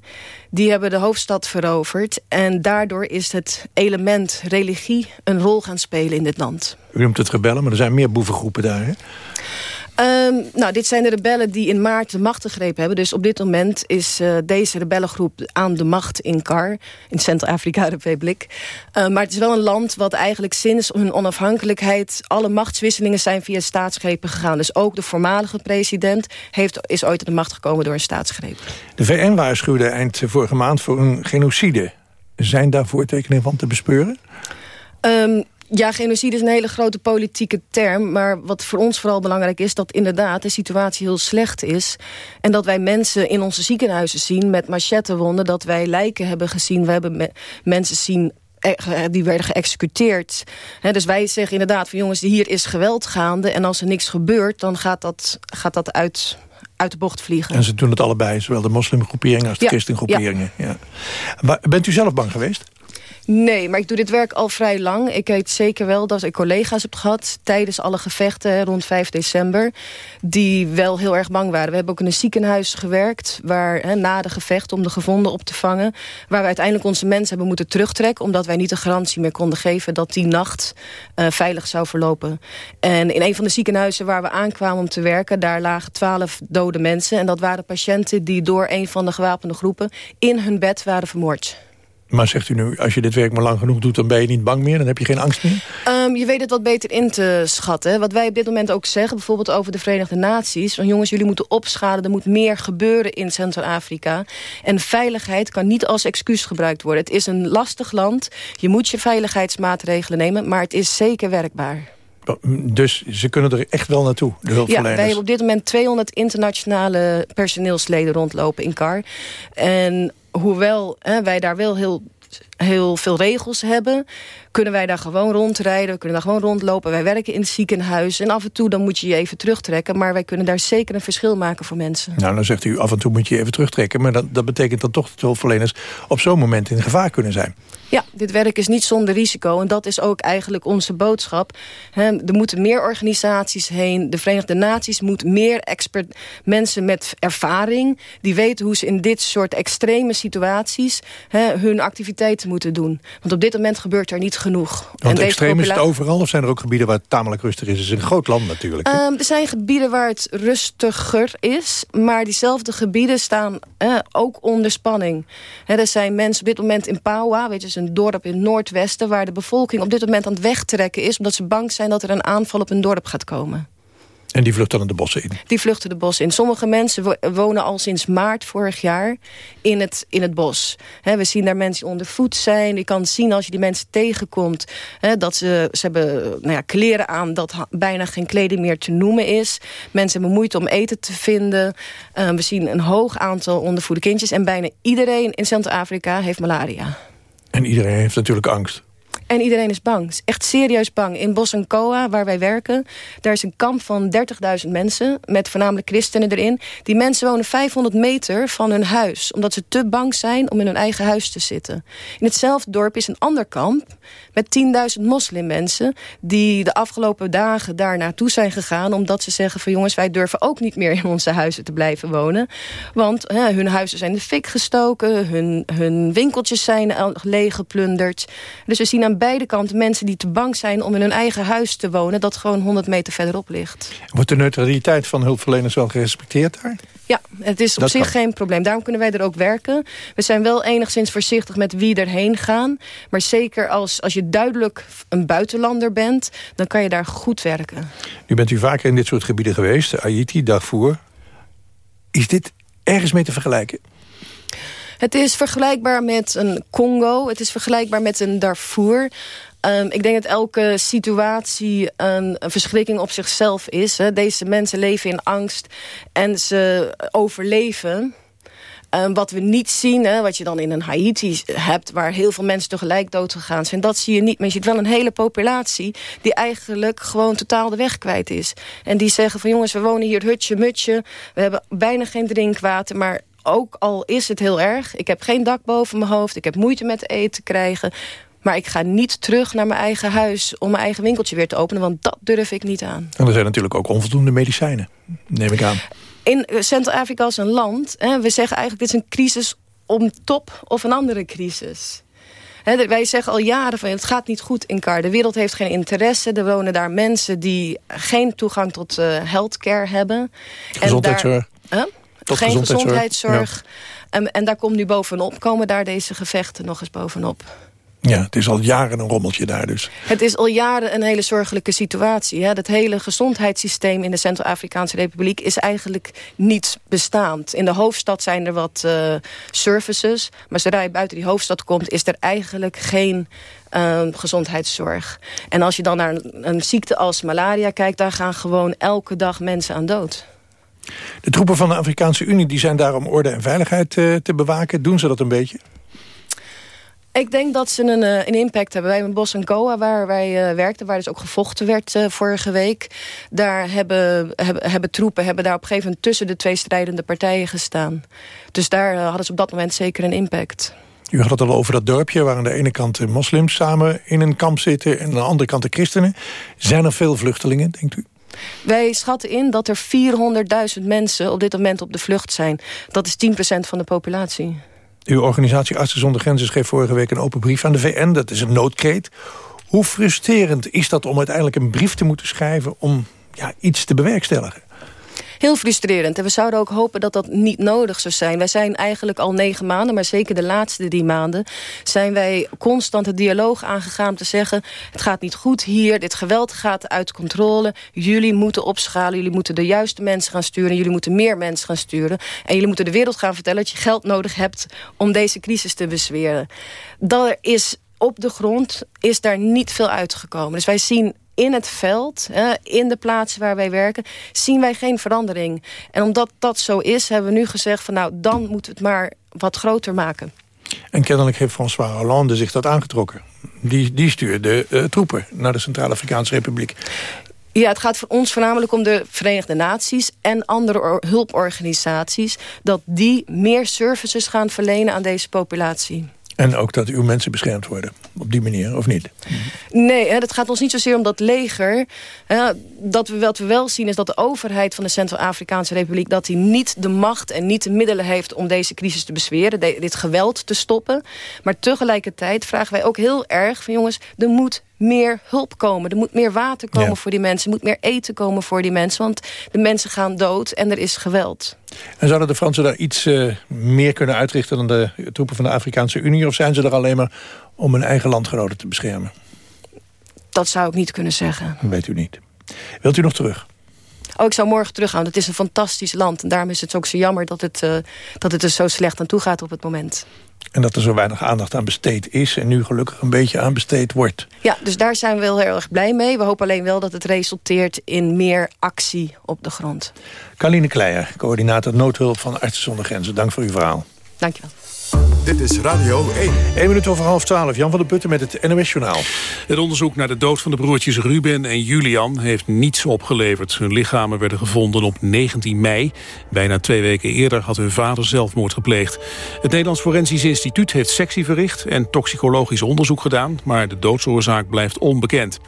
Die hebben de hoofdstad veroverd. En daardoor is het element religie een rol gaan spelen in dit land. U noemt het rebellen, maar er zijn meer boevengroepen daar, hè? Um, nou, dit zijn de rebellen die in maart de macht gegrepen hebben. Dus op dit moment is uh, deze rebellengroep aan de macht in CAR, in Centraal-Afrika Republiek. Uh, maar het is wel een land wat eigenlijk sinds hun onafhankelijkheid... alle machtswisselingen zijn via staatsgrepen gegaan. Dus ook de voormalige president heeft, is ooit aan de macht gekomen door een staatsgreep. De VN waarschuwde eind vorige maand voor een genocide. Zijn daar voortekeningen van te bespeuren? Um, ja, genocide is een hele grote politieke term. Maar wat voor ons vooral belangrijk is... dat inderdaad de situatie heel slecht is. En dat wij mensen in onze ziekenhuizen zien met machettewonden. Dat wij lijken hebben gezien. We hebben me mensen zien die werden geëxecuteerd. He, dus wij zeggen inderdaad van jongens, hier is geweld gaande... en als er niks gebeurt, dan gaat dat, gaat dat uit, uit de bocht vliegen. En ze doen het allebei, zowel de moslimgroeperingen als de ja, christengroeperingen. Ja. Ja. Bent u zelf bang geweest? Nee, maar ik doe dit werk al vrij lang. Ik weet zeker wel dat ik collega's heb gehad... tijdens alle gevechten rond 5 december... die wel heel erg bang waren. We hebben ook in een ziekenhuis gewerkt... Waar, na de gevecht om de gevonden op te vangen... waar we uiteindelijk onze mensen hebben moeten terugtrekken... omdat wij niet de garantie meer konden geven... dat die nacht uh, veilig zou verlopen. En in een van de ziekenhuizen waar we aankwamen om te werken... daar lagen twaalf dode mensen. En dat waren patiënten die door een van de gewapende groepen... in hun bed waren vermoord. Maar zegt u nu, als je dit werk maar lang genoeg doet... dan ben je niet bang meer, dan heb je geen angst meer? Um, je weet het wat beter in te schatten. Wat wij op dit moment ook zeggen, bijvoorbeeld over de Verenigde Naties... van jongens, jullie moeten opschalen, er moet meer gebeuren in Centraal-Afrika. En veiligheid kan niet als excuus gebruikt worden. Het is een lastig land, je moet je veiligheidsmaatregelen nemen... maar het is zeker werkbaar. Dus ze kunnen er echt wel naartoe, de hulpverleners? Ja, wij hebben op dit moment 200 internationale personeelsleden rondlopen in CAR. En hoewel hè, wij daar wel heel, heel veel regels hebben... kunnen wij daar gewoon rondrijden, we kunnen daar gewoon rondlopen. Wij werken in het ziekenhuis en af en toe dan moet je je even terugtrekken... maar wij kunnen daar zeker een verschil maken voor mensen. Nou, dan zegt u af en toe moet je je even terugtrekken... maar dat, dat betekent dan toch dat hulpverleners op zo'n moment in gevaar kunnen zijn. Ja, dit werk is niet zonder risico. En dat is ook eigenlijk onze boodschap. He, er moeten meer organisaties heen. De Verenigde Naties moet meer expert, mensen met ervaring... die weten hoe ze in dit soort extreme situaties... He, hun activiteiten moeten doen. Want op dit moment gebeurt er niet genoeg. Want en extreem is het overal? Of zijn er ook gebieden waar het tamelijk rustig is? Het is een groot land natuurlijk. Um, er zijn gebieden waar het rustiger is. Maar diezelfde gebieden staan ook onder spanning. He, er zijn mensen op dit moment in Paua... weet je, een dorp in het noordwesten... waar de bevolking op dit moment aan het wegtrekken is... omdat ze bang zijn dat er een aanval op een dorp gaat komen. En die vluchten dan de bossen in? Die vluchten de bos in. Sommige mensen wo- wonen al sinds maart vorig jaar in het, in het bos. We zien daar mensen onder voet zijn. Je kan zien als je die mensen tegenkomt... dat ze, ze hebben nou ja, kleren aan dat bijna geen kleding meer te noemen is. Mensen hebben moeite om eten te vinden. Eh, we zien een hoog aantal ondervoede kindjes. En bijna iedereen in Centraal-Afrika heeft malaria. En iedereen heeft natuurlijk angst. En iedereen is bang. Is Echt serieus bang. In Bos en Koa, waar wij werken... daar is een kamp van 30.000 mensen... met voornamelijk christenen erin. Die mensen wonen 500 meter van hun huis... omdat ze te bang zijn om in hun eigen huis te zitten. In hetzelfde dorp is een ander kamp... met 10.000 moslimmensen... die de afgelopen dagen daar naartoe zijn gegaan... omdat ze zeggen van jongens, wij durven ook niet meer... in onze huizen te blijven wonen. Want hè, hun huizen zijn de fik gestoken... hun, hun winkeltjes zijn leeggeplunderd. Dus we zien aan beide kanten mensen die te bang zijn... om in hun eigen huis te wonen... dat gewoon 100 meter verderop ligt. Wordt de neutraliteit van hulpverleners wel gerespecteerd daar? Ja, het is op zich kan. geen probleem. Daarom kunnen wij er ook werken. We zijn wel enigszins voorzichtig met wie erheen gaan. Maar zeker als, als je duidelijk een buitenlander bent... dan kan je daar goed werken. Nu bent u vaker in dit soort gebieden geweest. Haiti, Darfur. Is dit ergens mee te vergelijken? Het is vergelijkbaar met een Congo. Het is vergelijkbaar met een Darfur. Ehm, ik denk dat elke situatie een, verschrikking op zichzelf is. Hè. Deze mensen leven in angst en ze overleven. Ehm, wat we niet zien, hè, wat je dan in een Haiti hebt... waar heel veel mensen tegelijk doodgegaan zijn... dat zie je niet. Maar je ziet wel een hele populatie... die eigenlijk gewoon totaal de weg kwijt is. En die zeggen van jongens, we wonen hier hutje mutje. We hebben bijna geen drinkwater, maar ook al is het heel erg... ik heb geen dak boven mijn hoofd, ik heb moeite met eten krijgen... maar ik ga niet terug naar mijn eigen huis... om mijn eigen winkeltje weer te openen, want dat durf ik niet aan. En er zijn natuurlijk ook onvoldoende medicijnen, neem ik aan. In eh, Centraal-Afrika als een land... Hè, we zeggen eigenlijk dit is een crisis om top of een andere crisis. Wij zeggen al jaren van het gaat niet goed in Kar. De wereld heeft geen interesse. Er wonen daar mensen die geen toegang tot eh healthcare hebben. Gezondheidszorg. En daar, Huh? Tot geen gezondheidszorg, gezondheidszorg. En, en daar komt nu bovenop, komen daar deze gevechten nog eens bovenop. Ja, het is al jaren een rommeltje daar dus. Het is al jaren een hele zorgelijke situatie. Hè? Het hele gezondheidssysteem in de Centraal-Afrikaanse Republiek... is eigenlijk niet bestaand. In de hoofdstad zijn er wat eh, services. Maar zodra je buiten die hoofdstad komt... is er eigenlijk geen eh, gezondheidszorg. En als je dan naar een, een ziekte als malaria kijkt... daar gaan gewoon elke dag mensen aan dood. De troepen van de Afrikaanse Unie die zijn daar om orde en veiligheid eh, te bewaken. Doen ze dat een beetje? Ik denk dat ze een, eh, een impact hebben. Wij in Bos en Goa, waar wij eh, werkten... waar dus ook gevochten werd vorige week... daar hebben, hebben, hebben troepen hebben daar op een gegeven moment... tussen de twee strijdende partijen gestaan. Dus daar hadden ze op dat moment zeker een impact. U had het al over dat dorpje waar aan de ene kant de moslims samen in een kamp zitten... en aan de andere kant de christenen. Zijn er veel vluchtelingen, denkt u? Wij schatten in dat er 400.000 mensen op dit moment op de vlucht zijn. Dat is 10% van de populatie. Uw organisatie Artsen zonder Grenzen schreef vorige week een open brief aan de VN. Dat is een noodkreet. Hoe frustrerend is dat om uiteindelijk een brief te moeten schrijven... om ja, iets te bewerkstelligen? Heel frustrerend. En we zouden ook hopen dat dat niet nodig zou zijn. Wij zijn eigenlijk al negen maanden, maar zeker de laatste drie maanden... zijn wij constant het dialoog aangegaan te zeggen... het gaat niet goed hier, dit geweld gaat uit controle. Jullie moeten opschalen, jullie moeten de juiste mensen gaan sturen... jullie moeten meer mensen gaan sturen. En jullie moeten de wereld gaan vertellen dat je geld nodig hebt... om deze crisis te bezweren. Dat is op de grond is daar niet veel uitgekomen. Dus wij zien in het veld, in de plaatsen waar wij werken... zien wij geen verandering. En omdat dat zo is, hebben we nu gezegd... van nou, dan moeten we het maar wat groter maken. En kennelijk heeft François Hollande zich dat aangetrokken. Die, die stuurde eh, troepen naar de Centraal-Afrikaanse Republiek. Ja, het gaat voor ons voornamelijk om de Verenigde Naties... en andere or- hulporganisaties... dat die meer services gaan verlenen aan deze populatie. En ook dat uw mensen beschermd worden. Op die manier, of niet? Nee, het gaat ons niet zozeer om dat leger. Dat we, wat we wel zien is dat de overheid van de Centraal-Afrikaanse Republiek... dat die niet de macht en niet de middelen heeft om deze crisis te bezweren. dit geweld te stoppen. Maar tegelijkertijd vragen wij ook heel erg van... jongens, er moet meer hulp komen. Er moet meer water komen Ja. voor die mensen. Er moet meer eten komen voor die mensen. Want de mensen gaan dood en er is geweld. En zouden de Fransen daar iets eh, meer kunnen uitrichten... dan de troepen van de Afrikaanse Unie? Of zijn ze er alleen maar om hun eigen landgenoten te beschermen? Dat zou ik niet kunnen zeggen. Dat weet u niet. Wilt u nog terug? oh, ik zou morgen teruggaan. Het is een fantastisch land. En daarom is het ook zo jammer dat het, uh, dat het er zo slecht aan toe gaat op het moment. En dat er zo weinig aandacht aan besteed is... en nu gelukkig een beetje aan besteed wordt. Ja, dus daar zijn we wel heel erg blij mee. We hopen alleen wel dat het resulteert in meer actie op de grond. Carline Kleijer, coördinator noodhulp van Artsen zonder Grenzen. Dank voor uw verhaal. Dankjewel. Dit is Radio 1. 1 minuut over half 12. Jan van der Putten met het NOS-journaal. Het onderzoek naar de dood van de broertjes Ruben en Julian heeft niets opgeleverd. Hun lichamen werden gevonden op 19 mei. Bijna twee weken eerder had hun vader zelfmoord gepleegd. Het Nederlands Forensisch Instituut heeft sectie verricht... en toxicologisch onderzoek gedaan, maar de doodsoorzaak blijft onbekend.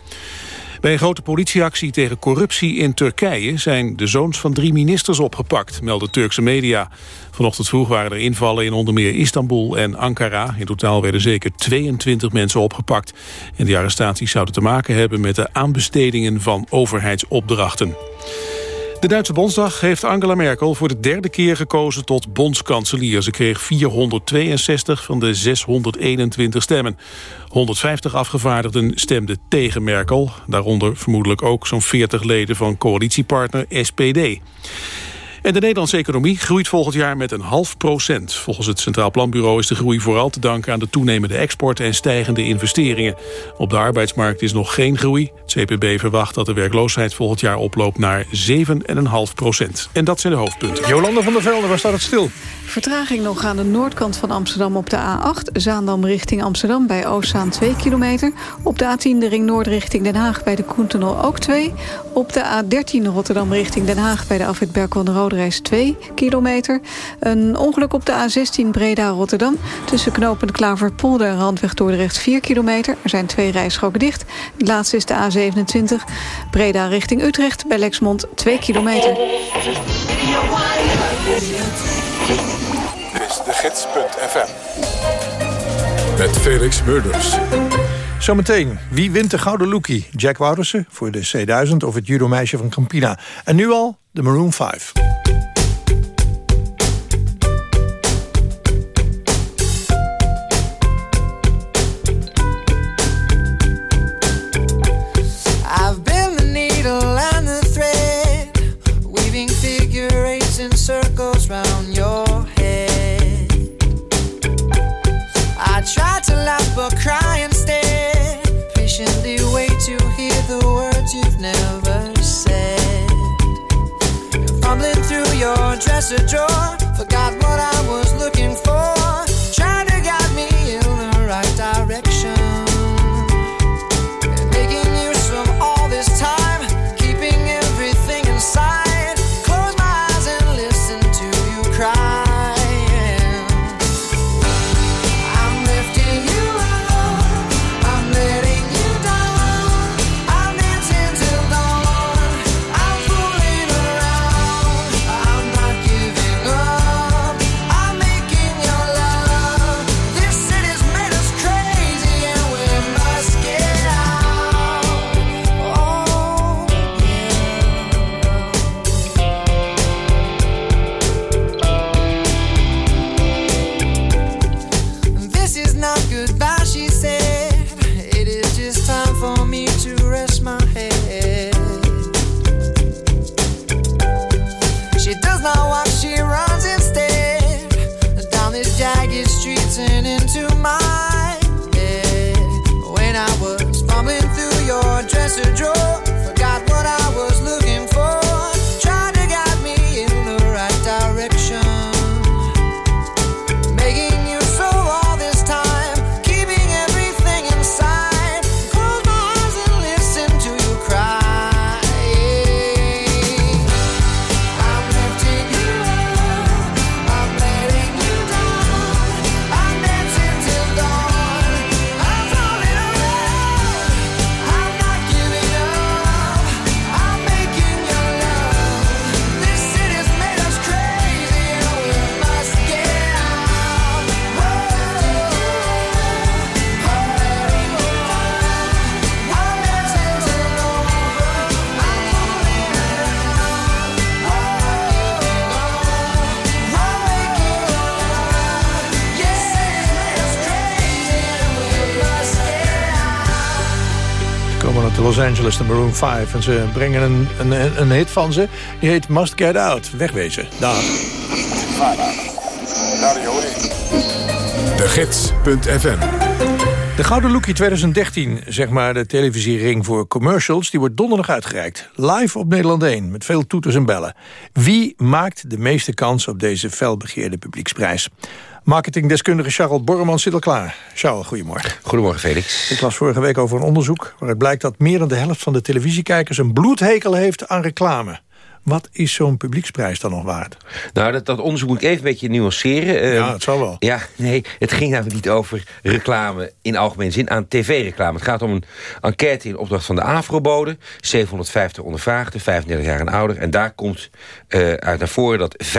Bij een grote politieactie tegen corruptie in Turkije... zijn de zoons van drie ministers opgepakt, melden Turkse media. Vanochtend vroeg waren er invallen in onder meer Istanbul en Ankara. In totaal werden zeker 22 mensen opgepakt. En die arrestaties zouden te maken hebben met de aanbestedingen van overheidsopdrachten. De Duitse Bondsdag heeft Angela Merkel voor de derde keer gekozen tot bondskanselier. Ze kreeg 462 van de 621 stemmen. 150 afgevaardigden stemden tegen Merkel. Daaronder vermoedelijk ook zo'n 40 leden van coalitiepartner SPD. En de Nederlandse economie groeit volgend jaar met een half procent. Volgens het Centraal Planbureau is de groei vooral te danken aan de toenemende export en stijgende investeringen. Op de arbeidsmarkt is nog geen groei. Het CPB verwacht dat de werkloosheid volgend jaar oploopt naar 7,5 procent. En dat zijn de hoofdpunten. Jolanda van der Velde, waar staat het stil? Vertraging nog aan de noordkant van Amsterdam op de A8. Zaandam richting Amsterdam bij Oostzaan 2 kilometer. Op de A10 de ring noord richting Den Haag bij de Koentunnel ook 2. Op de A13 Rotterdam richting Den Haag bij de afwit Berkel de Roderijs 2 kilometer. Een ongeluk op de A16 Breda-Rotterdam. Tussen knooppunt Klaverpolder en Randweg Dordrecht 4 kilometer. Er zijn twee rijstroken dicht. De laatste is de A27 Breda richting Utrecht bij Lexmond 2 kilometer. Dit is de gids.fm. Met Felix Murders. Zometeen, wie wint de Gouden Lookie? Jack Woutersen voor de C1000 of het judo-meisje van Campina? En nu al de Maroon 5. That's a joy. Los Angeles, de Maroon 5. En ze brengen een, een, een hit van ze. Die heet Must Get Out. Wegwezen. Daar. De Gids.fm De Gouden Lookie 2013, zeg maar de televisiering voor commercials... die wordt donderdag uitgereikt. Live op Nederland 1, met veel toeters en bellen. Wie maakt de meeste kans op deze felbegeerde publieksprijs? Marketingdeskundige Charles Borreman zit al klaar. Charles, goedemorgen. Goedemorgen, Felix. Ik las vorige week over een onderzoek... waaruit blijkt dat meer dan de helft van de televisiekijkers... een bloedhekel heeft aan reclame. Wat is zo'n publieksprijs dan nog waard? Nou, dat, dat onderzoek moet ik even een beetje nuanceren. Ehm, Ja, het zal wel. Ja, nee, het ging namelijk niet over reclame in algemene zin aan tv-reclame. Het gaat om een enquête in opdracht van de Afrobode. 750 ondervraagden, 35 jaar en ouder. En daar komt eh, uit naar voren dat 55%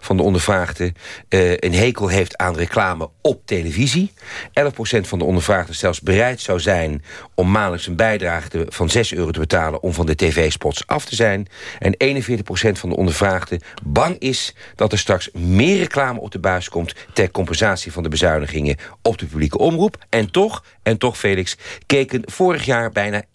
van de ondervraagden... eh, een hekel heeft aan reclame op televisie. 11% van de ondervraagden zelfs bereid zou zijn... om maandelijks een bijdrage te- van 6 euro te betalen... om van de tv-spots af te zijn. En 41% van de ondervraagden bang is... dat er straks meer reclame op de buis komt... ter compensatie van de bezuinigingen op de publieke omroep. En toch, en toch Felix, keken vorig jaar bijna 1,4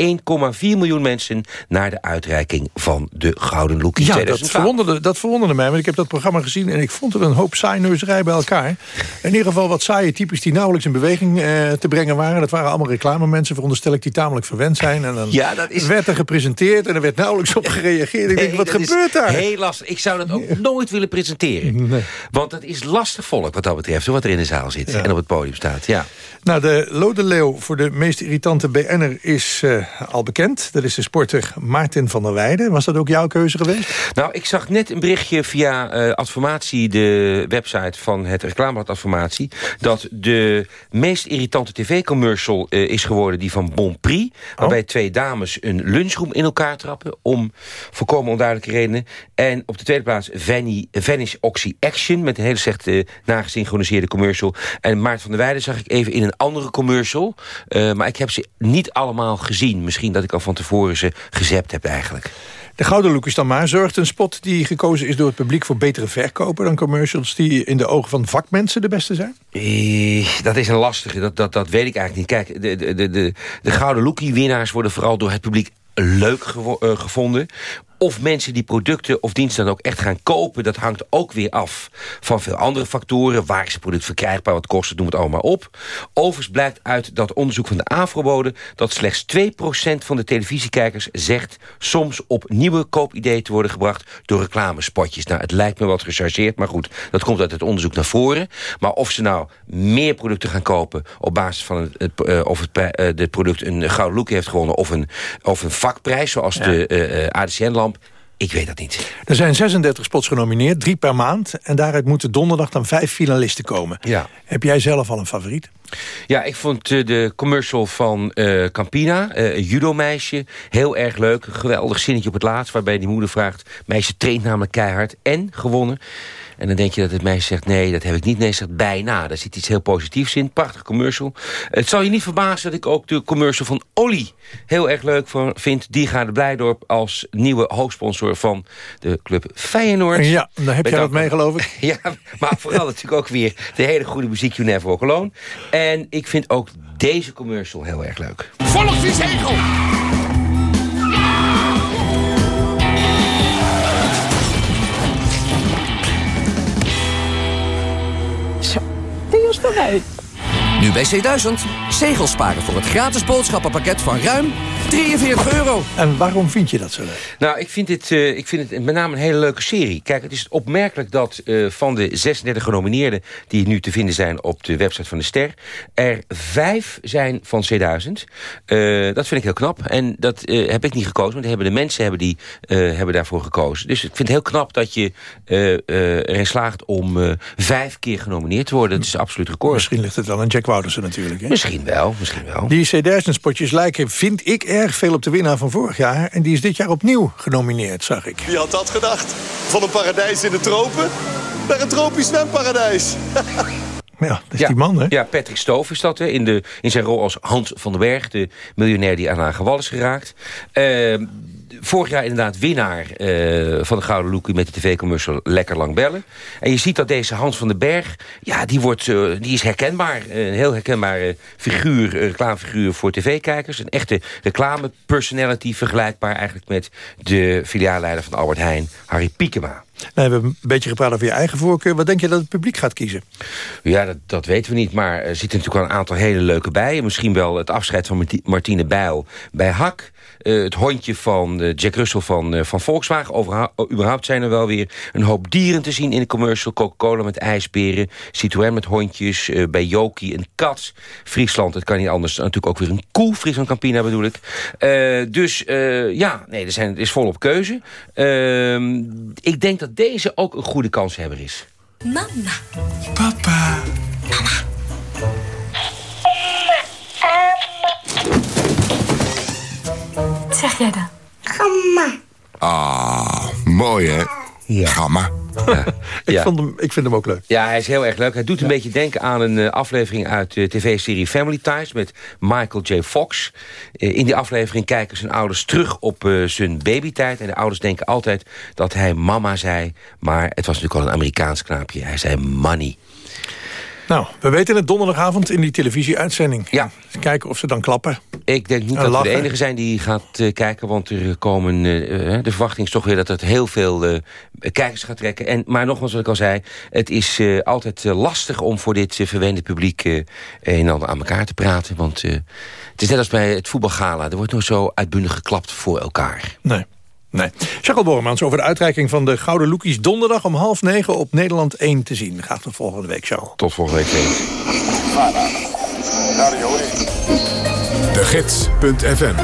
miljoen mensen... naar de uitreiking van de Gouden Lookie Ja, dat 2012. verwonderde, dat verwonderde mij, want ik heb dat programma gezien... en ik vond er een hoop saaineuzerij bij elkaar. In ieder geval wat saaie types die nauwelijks in beweging eh, te brengen waren. Dat waren allemaal reclamemensen, veronderstel ik, die tamelijk verwend zijn. En dan Ja, dat is- werd er gepresenteerd en er werd nauwelijks op gereageerd. Ik denk, Nee, wat dat gebeurt daar? Heel lastig. Ik zou dat ook nooit willen presenteren. Want dat is lastig volk wat dat betreft, wat er in de zaal zit en op het podium staat. Ja. Nou, de Lode Leeuw voor de meest irritante BN'er is eh, al bekend. Dat is de sporter Maarten van der Weijden. Was dat ook jouw keuze geweest? Nou, ik zag net een berichtje via eh Adformatie, de website van het reclameblad Adformatie... dat de meest irritante tv-commercial eh, is geworden die van Bon Prix... waarbij twee dames een lunchroom in elkaar trappen... om volkomen onduidelijke redenen. En op de tweede plaats Vanny, Vanish Oxy Action... met een hele slechte nagesynchroniseerde commercial. En Maarten van der Weijden zag ik even in een andere commercial. Eh, maar ik heb ze niet allemaal gezien. Misschien dat ik al van tevoren ze gezept heb eigenlijk. De Gouden Look is dan maar. Zorgt een spot die gekozen is door het publiek voor betere verkopen... dan commercials die in de ogen van vakmensen de beste zijn? Eh, dat is een lastige, dat, dat, dat weet ik eigenlijk niet. Kijk, de, de, de, de, de Gouden Lookie-winnaars worden vooral door het publiek leuk eh, gevonden. Of mensen die producten of diensten dan ook echt gaan kopen... dat hangt ook weer af van veel andere factoren. Waar is het product verkrijgbaar, wat kost het, noem het allemaal op. Overigens blijkt uit dat onderzoek van de Afrobode... dat slechts 2% van de televisiekijkers zegt... soms op nieuwe koopideeën te worden gebracht door reclamespotjes. Nou, het lijkt me wat gechargeerd, maar goed. Dat komt uit het onderzoek naar voren. Maar of ze nou meer producten gaan kopen... op basis van het, het, eh, of het, eh, product een gouden look heeft gewonnen... of een, of een vakprijs, zoals de eh, eh, ADCN-lamp... Ik weet dat niet. Er zijn 36 spots genomineerd, drie per maand. En daaruit moeten donderdag dan vijf finalisten komen. Ja. Heb jij zelf al een favoriet? Ja, ik vond eh, de commercial van eh, Campina, eh, een judo-meisje, heel erg leuk. Een geweldig zinnetje op het laatst, waarbij die moeder vraagt... meisje traint namelijk keihard en gewonnen. En dan denk je dat het meisje zegt, nee, dat heb ik niet. Nee, ze zegt bijna. Daar zit iets heel positiefs in. Prachtig commercial. Het zal je niet verbazen dat ik ook de commercial van Olly heel erg leuk vind. Die gaat de Blijdorp als nieuwe hoofdsponsor van de club Feyenoord. Ja, daar heb jij wat mee, geloof ik. Ja, maar vooral natuurlijk ook weer de hele goede muziek You Never Walk Alone. En ik vind ook deze commercial heel erg leuk. Volg die zegel! Nu bij C1000. Zegels sparen voor het gratis boodschappenpakket van ruim 43 euro. En waarom vind je dat zo leuk? Nou, ik vind, dit, eh, ik vind het met name een hele leuke serie. Kijk, het is opmerkelijk dat eh, van de 36 genomineerden... die nu te vinden zijn op de website van de Ster... er vijf zijn van C1000. Eh, dat vind ik heel knap. En dat eh, heb ik niet gekozen, want hebben de mensen hebben, die, eh, hebben daarvoor gekozen. Dus ik vind het heel knap dat je eh, eh, erin slaagt... om eh, vijf keer genomineerd te worden. Dat is absoluut record. Misschien ligt het wel aan Jack Woutersen natuurlijk. Hè? Misschien wel, misschien wel. Die C1000-spotjes lijken, vind ik, erg veel op de winnaar van vorig jaar. En die is dit jaar opnieuw genomineerd, zag ik. Wie had dat gedacht? Van een paradijs in de tropen naar een tropisch zwemparadijs. Ja, dat is die man, hè? Ja, Patrick Stoof is dat, hè, in, de, in zijn rol als Hans van den Berg... de miljonair die aan Lage Wal is geraakt. Ehm, vorig jaar inderdaad winnaar eh, van de Gouden Loekie... met de tv-commercial Lekker Lang Bellen. En je ziet dat deze Hans van den Berg... ja, die, wordt, eh, die is herkenbaar. Een heel herkenbare figuur, reclamefiguur voor tv-kijkers. Een echte reclame-personality... vergelijkbaar eigenlijk met de filiaalleider van Albert Heijn, Harry Piekema. Nou, we hebben een beetje gepraat over je eigen voorkeur. Wat denk je dat het publiek gaat kiezen? Ja, dat, dat weten we niet. Maar er zitten natuurlijk wel een aantal hele leuke bij. Misschien wel het afscheid van Marti- Martine Bijl bij Hak. Eh, het hondje van eh, Jack Russell van, eh, van Volkswagen. Overha- überhaupt zijn er wel weer een hoop dieren te zien in de commercial. Coca-Cola met ijsberen. Citroën met hondjes. eh, bij Joki een kat. Friesland, het kan niet anders. Natuurlijk ook weer een koe. Friesland Campina bedoel ik. Eh, dus eh, ja, nee, er, zijn, er is volop keuze. Ehm, ik denk dat deze ook een goede kanshebber is. Mama. Papa. Wat zeg jij dan? Gamma. Ah, mooi hè? Gamma. Ik, vond hem, ik vind hem ook leuk. Ja, hij is heel erg leuk. Hij doet een beetje denken aan een eh, aflevering uit de tv-serie Family Ties... met Michael J. Fox. Eh, in die aflevering kijken zijn ouders terug op eh, zijn babytijd. En de ouders denken altijd dat hij mama zei. Maar het was natuurlijk al een Amerikaans knaapje. Hij zei money. Nou, we weten het donderdagavond in die televisieuitzending. Ja. Kijken of ze dan klappen. Ik denk niet En dat we de enige zijn die gaat eh, kijken... want er komen, eh, eh, de verwachting is toch weer dat het heel veel kijkers gaat trekken. En, maar nogmaals, wat ik al zei... het is altijd lastig om voor dit verwende publiek... een en ander aan elkaar te praten. Want het is net als bij het voetbalgala. Er wordt nog zo uitbundig geklapt voor elkaar. Nee. Nee. Jacques Bormans over de uitreiking van de Gouden Loekies... donderdag om half negen op Nederland 1 te zien. Gaat tot volgende week, Charles. Tot volgende week. De Gids.fm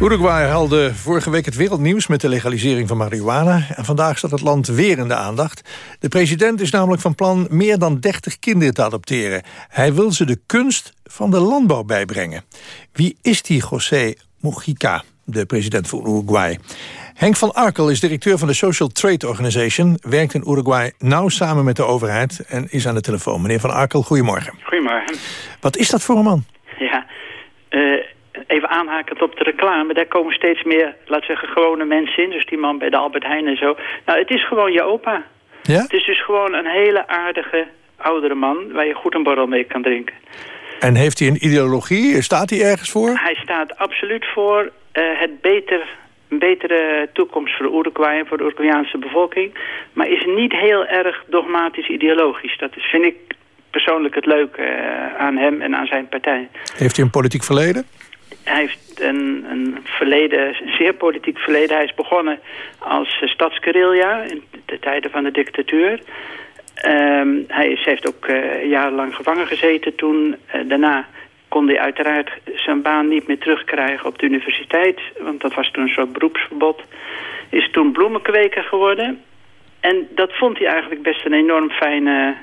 Uruguay haalde vorige week het wereldnieuws met de legalisering van marihuana. En vandaag staat het land weer in de aandacht. De president is namelijk van plan meer dan 30 kinderen te adopteren. Hij wil ze de kunst van de landbouw bijbrengen. Wie is die José Mujica, de president van Uruguay? Henk van Arkel is directeur van de Social Trade Organization... werkt in Uruguay nauw samen met de overheid en is aan de telefoon. Meneer van Arkel, goedemorgen. Goedemorgen. Wat is dat voor een man? Ja, eh, even aanhakend op de reclame. Daar komen steeds meer, laat ik zeggen, gewone mensen in. Dus die man bij de Albert Heijn en zo. Nou, het is gewoon je opa. Ja? Het is dus gewoon een hele aardige oudere man... waar je goed een borrel mee kan drinken. En heeft hij een ideologie? Staat hij ergens voor? Hij staat absoluut voor het beter, een betere toekomst voor Uruguay en voor de Uruguayaanse bevolking. Maar is niet heel erg dogmatisch ideologisch. Dat is, vind ik persoonlijk het leuke eh, aan hem en aan zijn partij. Heeft hij een politiek verleden? Hij heeft een, een verleden, een zeer politiek verleden. Hij is begonnen als uh, stadsguerrilla in de tijden van de dictatuur. Ehm, hij is, heeft ook eh, jarenlang gevangen gezeten toen. Eh, daarna kon hij uiteraard zijn baan niet meer terugkrijgen op de universiteit. Want dat was toen een soort beroepsverbod. Is toen bloemenkweker geworden. En dat vond hij eigenlijk best een enorm fijne,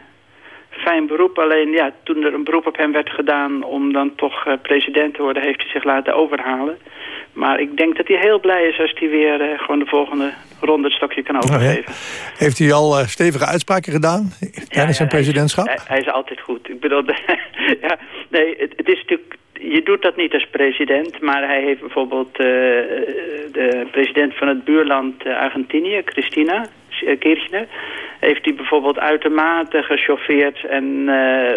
fijn beroep. Alleen ja, toen er een beroep op hem werd gedaan om dan toch eh, president te worden... heeft hij zich laten overhalen. Maar ik denk dat hij heel blij is als hij weer eh, gewoon de volgende ronde het stokje kan Oh, ja. overgeven. Heeft hij al eh, stevige uitspraken gedaan tijdens zijn presidentschap? Hij, hij is altijd goed. Ik bedoel, ja, nee, het, het is natuurlijk... Je doet dat niet als president, maar hij heeft bijvoorbeeld eh, de president van het buurland eh, Argentinië, Cristina eh, Kirchner, heeft hij bijvoorbeeld uitermate gechauffeerd en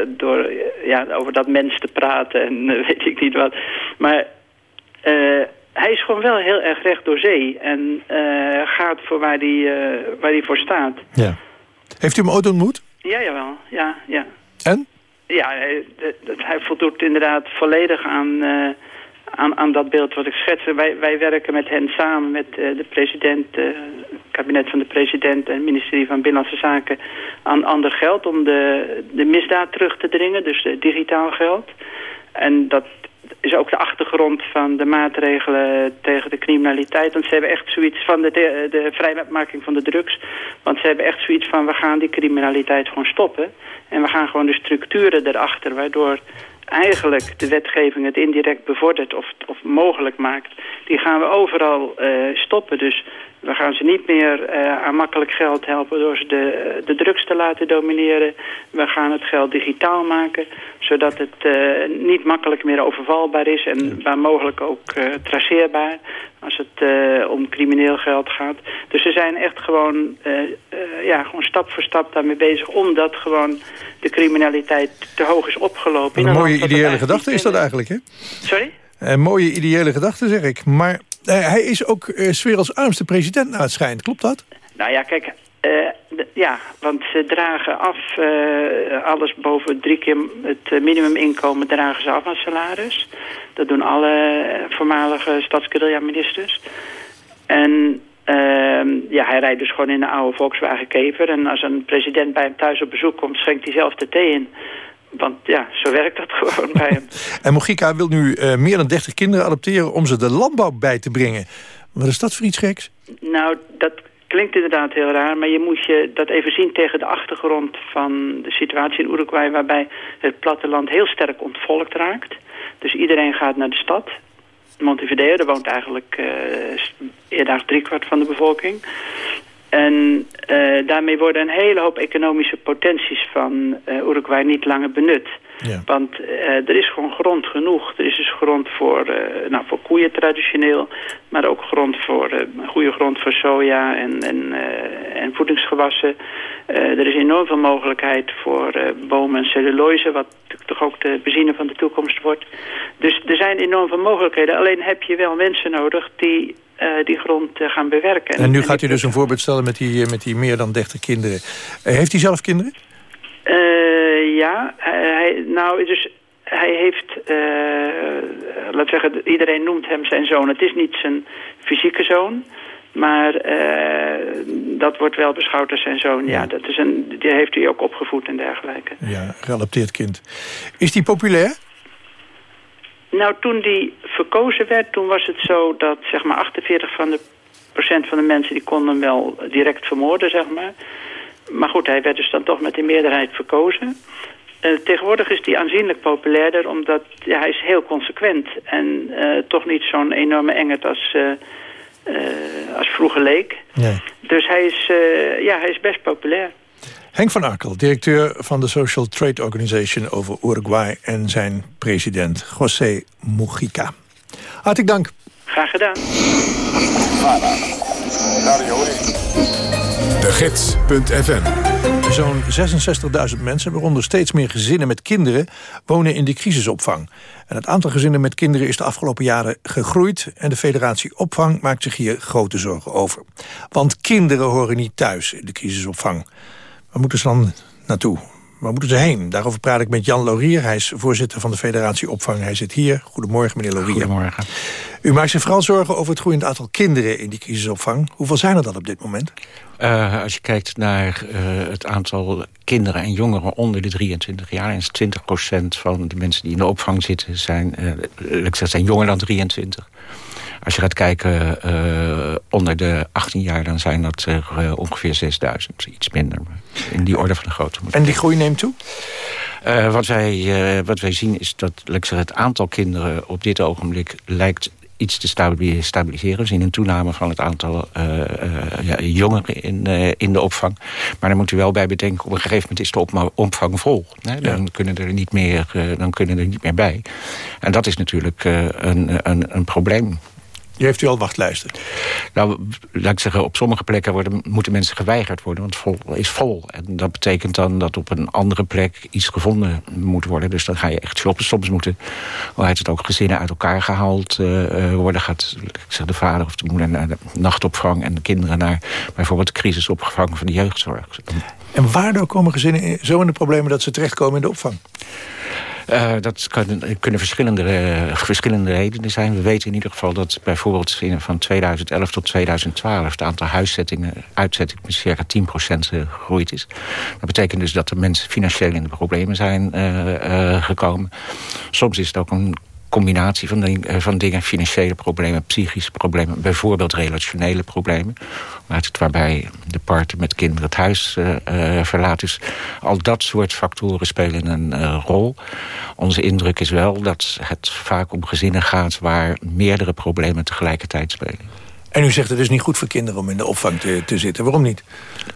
door ja, over dat mens te praten en weet ik niet wat. Maar hij is gewoon wel heel erg recht door zee en gaat voor waar hij, waar hij voor staat. Ja. Heeft u hem ooit ontmoet? Ja, jawel. Ja, ja. En? Ja, dat- hij voldoet inderdaad volledig aan, eh, aan, aan dat beeld wat ik schetste. Wij, wij werken met hen samen, met eh, de president, eh, het kabinet van de president en het ministerie van Binnenlandse Zaken aan ander geld om de, de misdaad terug te dringen, dus eh, digitaal geld. En dat is ook de achtergrond van de maatregelen tegen de criminaliteit. Want ze hebben echt zoiets van de, de, van de drugs. Want ze hebben echt zoiets van we gaan die criminaliteit gewoon stoppen. En we gaan gewoon de structuren erachter waardoor eigenlijk de wetgeving het indirect bevordert of, of mogelijk maakt. Die gaan we overal eh, stoppen. Dus We gaan ze niet meer eh, aan makkelijk geld helpen door ze de, de drugs te laten domineren. We gaan het geld digitaal maken, zodat het eh, niet makkelijk meer overvalbaar is en waar mogelijk ook eh, traceerbaar als het om crimineel geld gaat. Dus ze zijn echt gewoon, ja, gewoon stap voor stap daarmee bezig, omdat gewoon de criminaliteit te hoog is opgelopen. Een In mooie ideële gedachte is dat eigenlijk, hè? Sorry? Een mooie ideële gedachte, zeg ik. Maar hij is ook eh 's werelds armste president naar het schijnt. Klopt dat? Nou ja, kijk, eh, de- ja, want ze dragen af, eh, alles boven drie keer het eh, minimuminkomen dragen ze af aan salaris. Dat doen alle eh, voormalige stadsguerilla-ministers. En ehm, ja, hij rijdt dus gewoon in een oude Volkswagen Kever. En als een president bij hem thuis op bezoek komt, schenkt hij zelf de thee in. Want ja, zo werkt dat gewoon bij hem. En Mogica wil nu eh, meer dan 30 kinderen adopteren... om ze de landbouw bij te brengen. Wat is dat voor iets geks? Nou, dat klinkt inderdaad heel raar, maar je moet je dat even zien tegen de achtergrond van de situatie in Uruguay, waarbij het platteland heel sterk ontvolkt raakt. Dus iedereen gaat naar de stad. Montevideo, daar woont eigenlijk eh eerder driekwart van de bevolking. En eh, daarmee worden een hele hoop economische potenties van eh, Uruguay niet langer benut. Want eh, er is gewoon grond genoeg. Er is dus grond voor, nou, voor koeien traditioneel, maar ook grond voor, goede grond voor soja en, en, en voedingsgewassen. Er is enorm veel mogelijkheid voor bomen en celluloze, wat toch ook de benzine van de toekomst wordt. Dus er zijn enorm veel mogelijkheden. Alleen heb je wel mensen nodig die eh, die grond eh, gaan bewerken. En nu gaat u dus een voorbeeld stellen met die, met die meer dan 30 kinderen. Eh, heeft hij zelf kinderen? Ja, hij, nou, dus hij heeft, eh laat zeggen, iedereen noemt hem zijn zoon. Het is niet zijn fysieke zoon, maar dat wordt wel beschouwd als zijn zoon. Ja, dat is een, die heeft hij ook opgevoed en dergelijke. Ja, geadopteerd kind. Is die populair? Nou, toen die verkozen werd, toen was het zo dat zeg maar 48 van de procent van de mensen die konden hem wel direct vermoorden, zeg maar. Maar goed, hij werd dus dan toch met de meerderheid verkozen. Eh, tegenwoordig is hij aanzienlijk populairder, omdat ja, hij is heel consequent. En eh, toch niet zo'n enorme engert als, eh, als vroeger leek. Nee. Dus hij is, ja, hij is best populair. Henk van Arkel, directeur van de Social Trade Organization over Uruguay... en zijn president José Mujica. Hartelijk dank. Graag gedaan. De Gids.fm Zo'n 66.000 mensen, waaronder steeds meer gezinnen met kinderen... wonen in de crisisopvang. En het aantal gezinnen met kinderen is de afgelopen jaren gegroeid... en de federatie Opvang maakt zich hier grote zorgen over. Want kinderen horen niet thuis in de crisisopvang. Waar moeten ze dan naartoe? Waar moeten ze heen? Daarover praat ik met Jan Laurier. Hij is voorzitter van de federatie Opvang. Hij zit hier. Goedemorgen, meneer Laurier. Goedemorgen. U maakt zich vooral zorgen over het groeiend aantal kinderen in die crisisopvang. Hoeveel zijn er dan op dit moment? Eh, als je kijkt naar eh, het aantal kinderen en jongeren onder de 23 jaar... en 20% van de mensen die in de opvang zitten zijn, zeggen, zijn jonger dan 23. Als je gaat kijken eh, onder de 18 jaar, dan zijn dat er eh, ongeveer 6000. Iets minder, maar in die orde van de grootte. En die groei neemt toe? Eh, wat, wij, eh, wat wij zien is dat zeggen, het aantal kinderen op dit ogenblik lijkt iets te stabi- stabiliseren. We zien een toename van het aantal eh, eh, ja, jongeren in, eh, in de opvang. Maar dan moet u wel bij bedenken, op een gegeven moment is de opvang vol. Hè? Dan, kunnen er niet meer, eh, dan kunnen er niet meer bij. En dat is natuurlijk eh, een, een, een probleem. Je heeft u al wachtlijsten? Nou, laat ik zeggen, op sommige plekken worden, moeten mensen geweigerd worden, want vol is vol. En dat betekent dan dat op een andere plek iets gevonden moet worden. Dus dan ga je echt shoppen. Soms moeten, heet het ook, gezinnen uit elkaar gehaald eh, eh, worden. Gaat ik zeg, de vader of de moeder naar de nachtopvang en de kinderen naar bijvoorbeeld de crisisopvang van de jeugdzorg. En waardoor komen gezinnen in- zo in de problemen dat ze terechtkomen in de opvang? Eh, dat kunnen, verschillende, eh, verschillende redenen zijn. We weten in ieder geval dat bijvoorbeeld van 2011 tot 2012... het aantal huiszettingen, uitzettingen met circa 10% gegroeid is. Dat betekent dus dat de mensen financieel in de problemen zijn eh, eh, gekomen. Soms is het ook een combinatie van, eh, van dingen, financiële problemen, psychische problemen, bijvoorbeeld relationele problemen, het, waarbij de partner met kinderen het huis eh, eh, verlaat. Dus al dat soort factoren spelen een rol. Onze indruk is wel dat het vaak om gezinnen gaat waar meerdere problemen tegelijkertijd spelen. En u zegt het is niet goed voor kinderen om in de opvang te, te zitten. Waarom niet?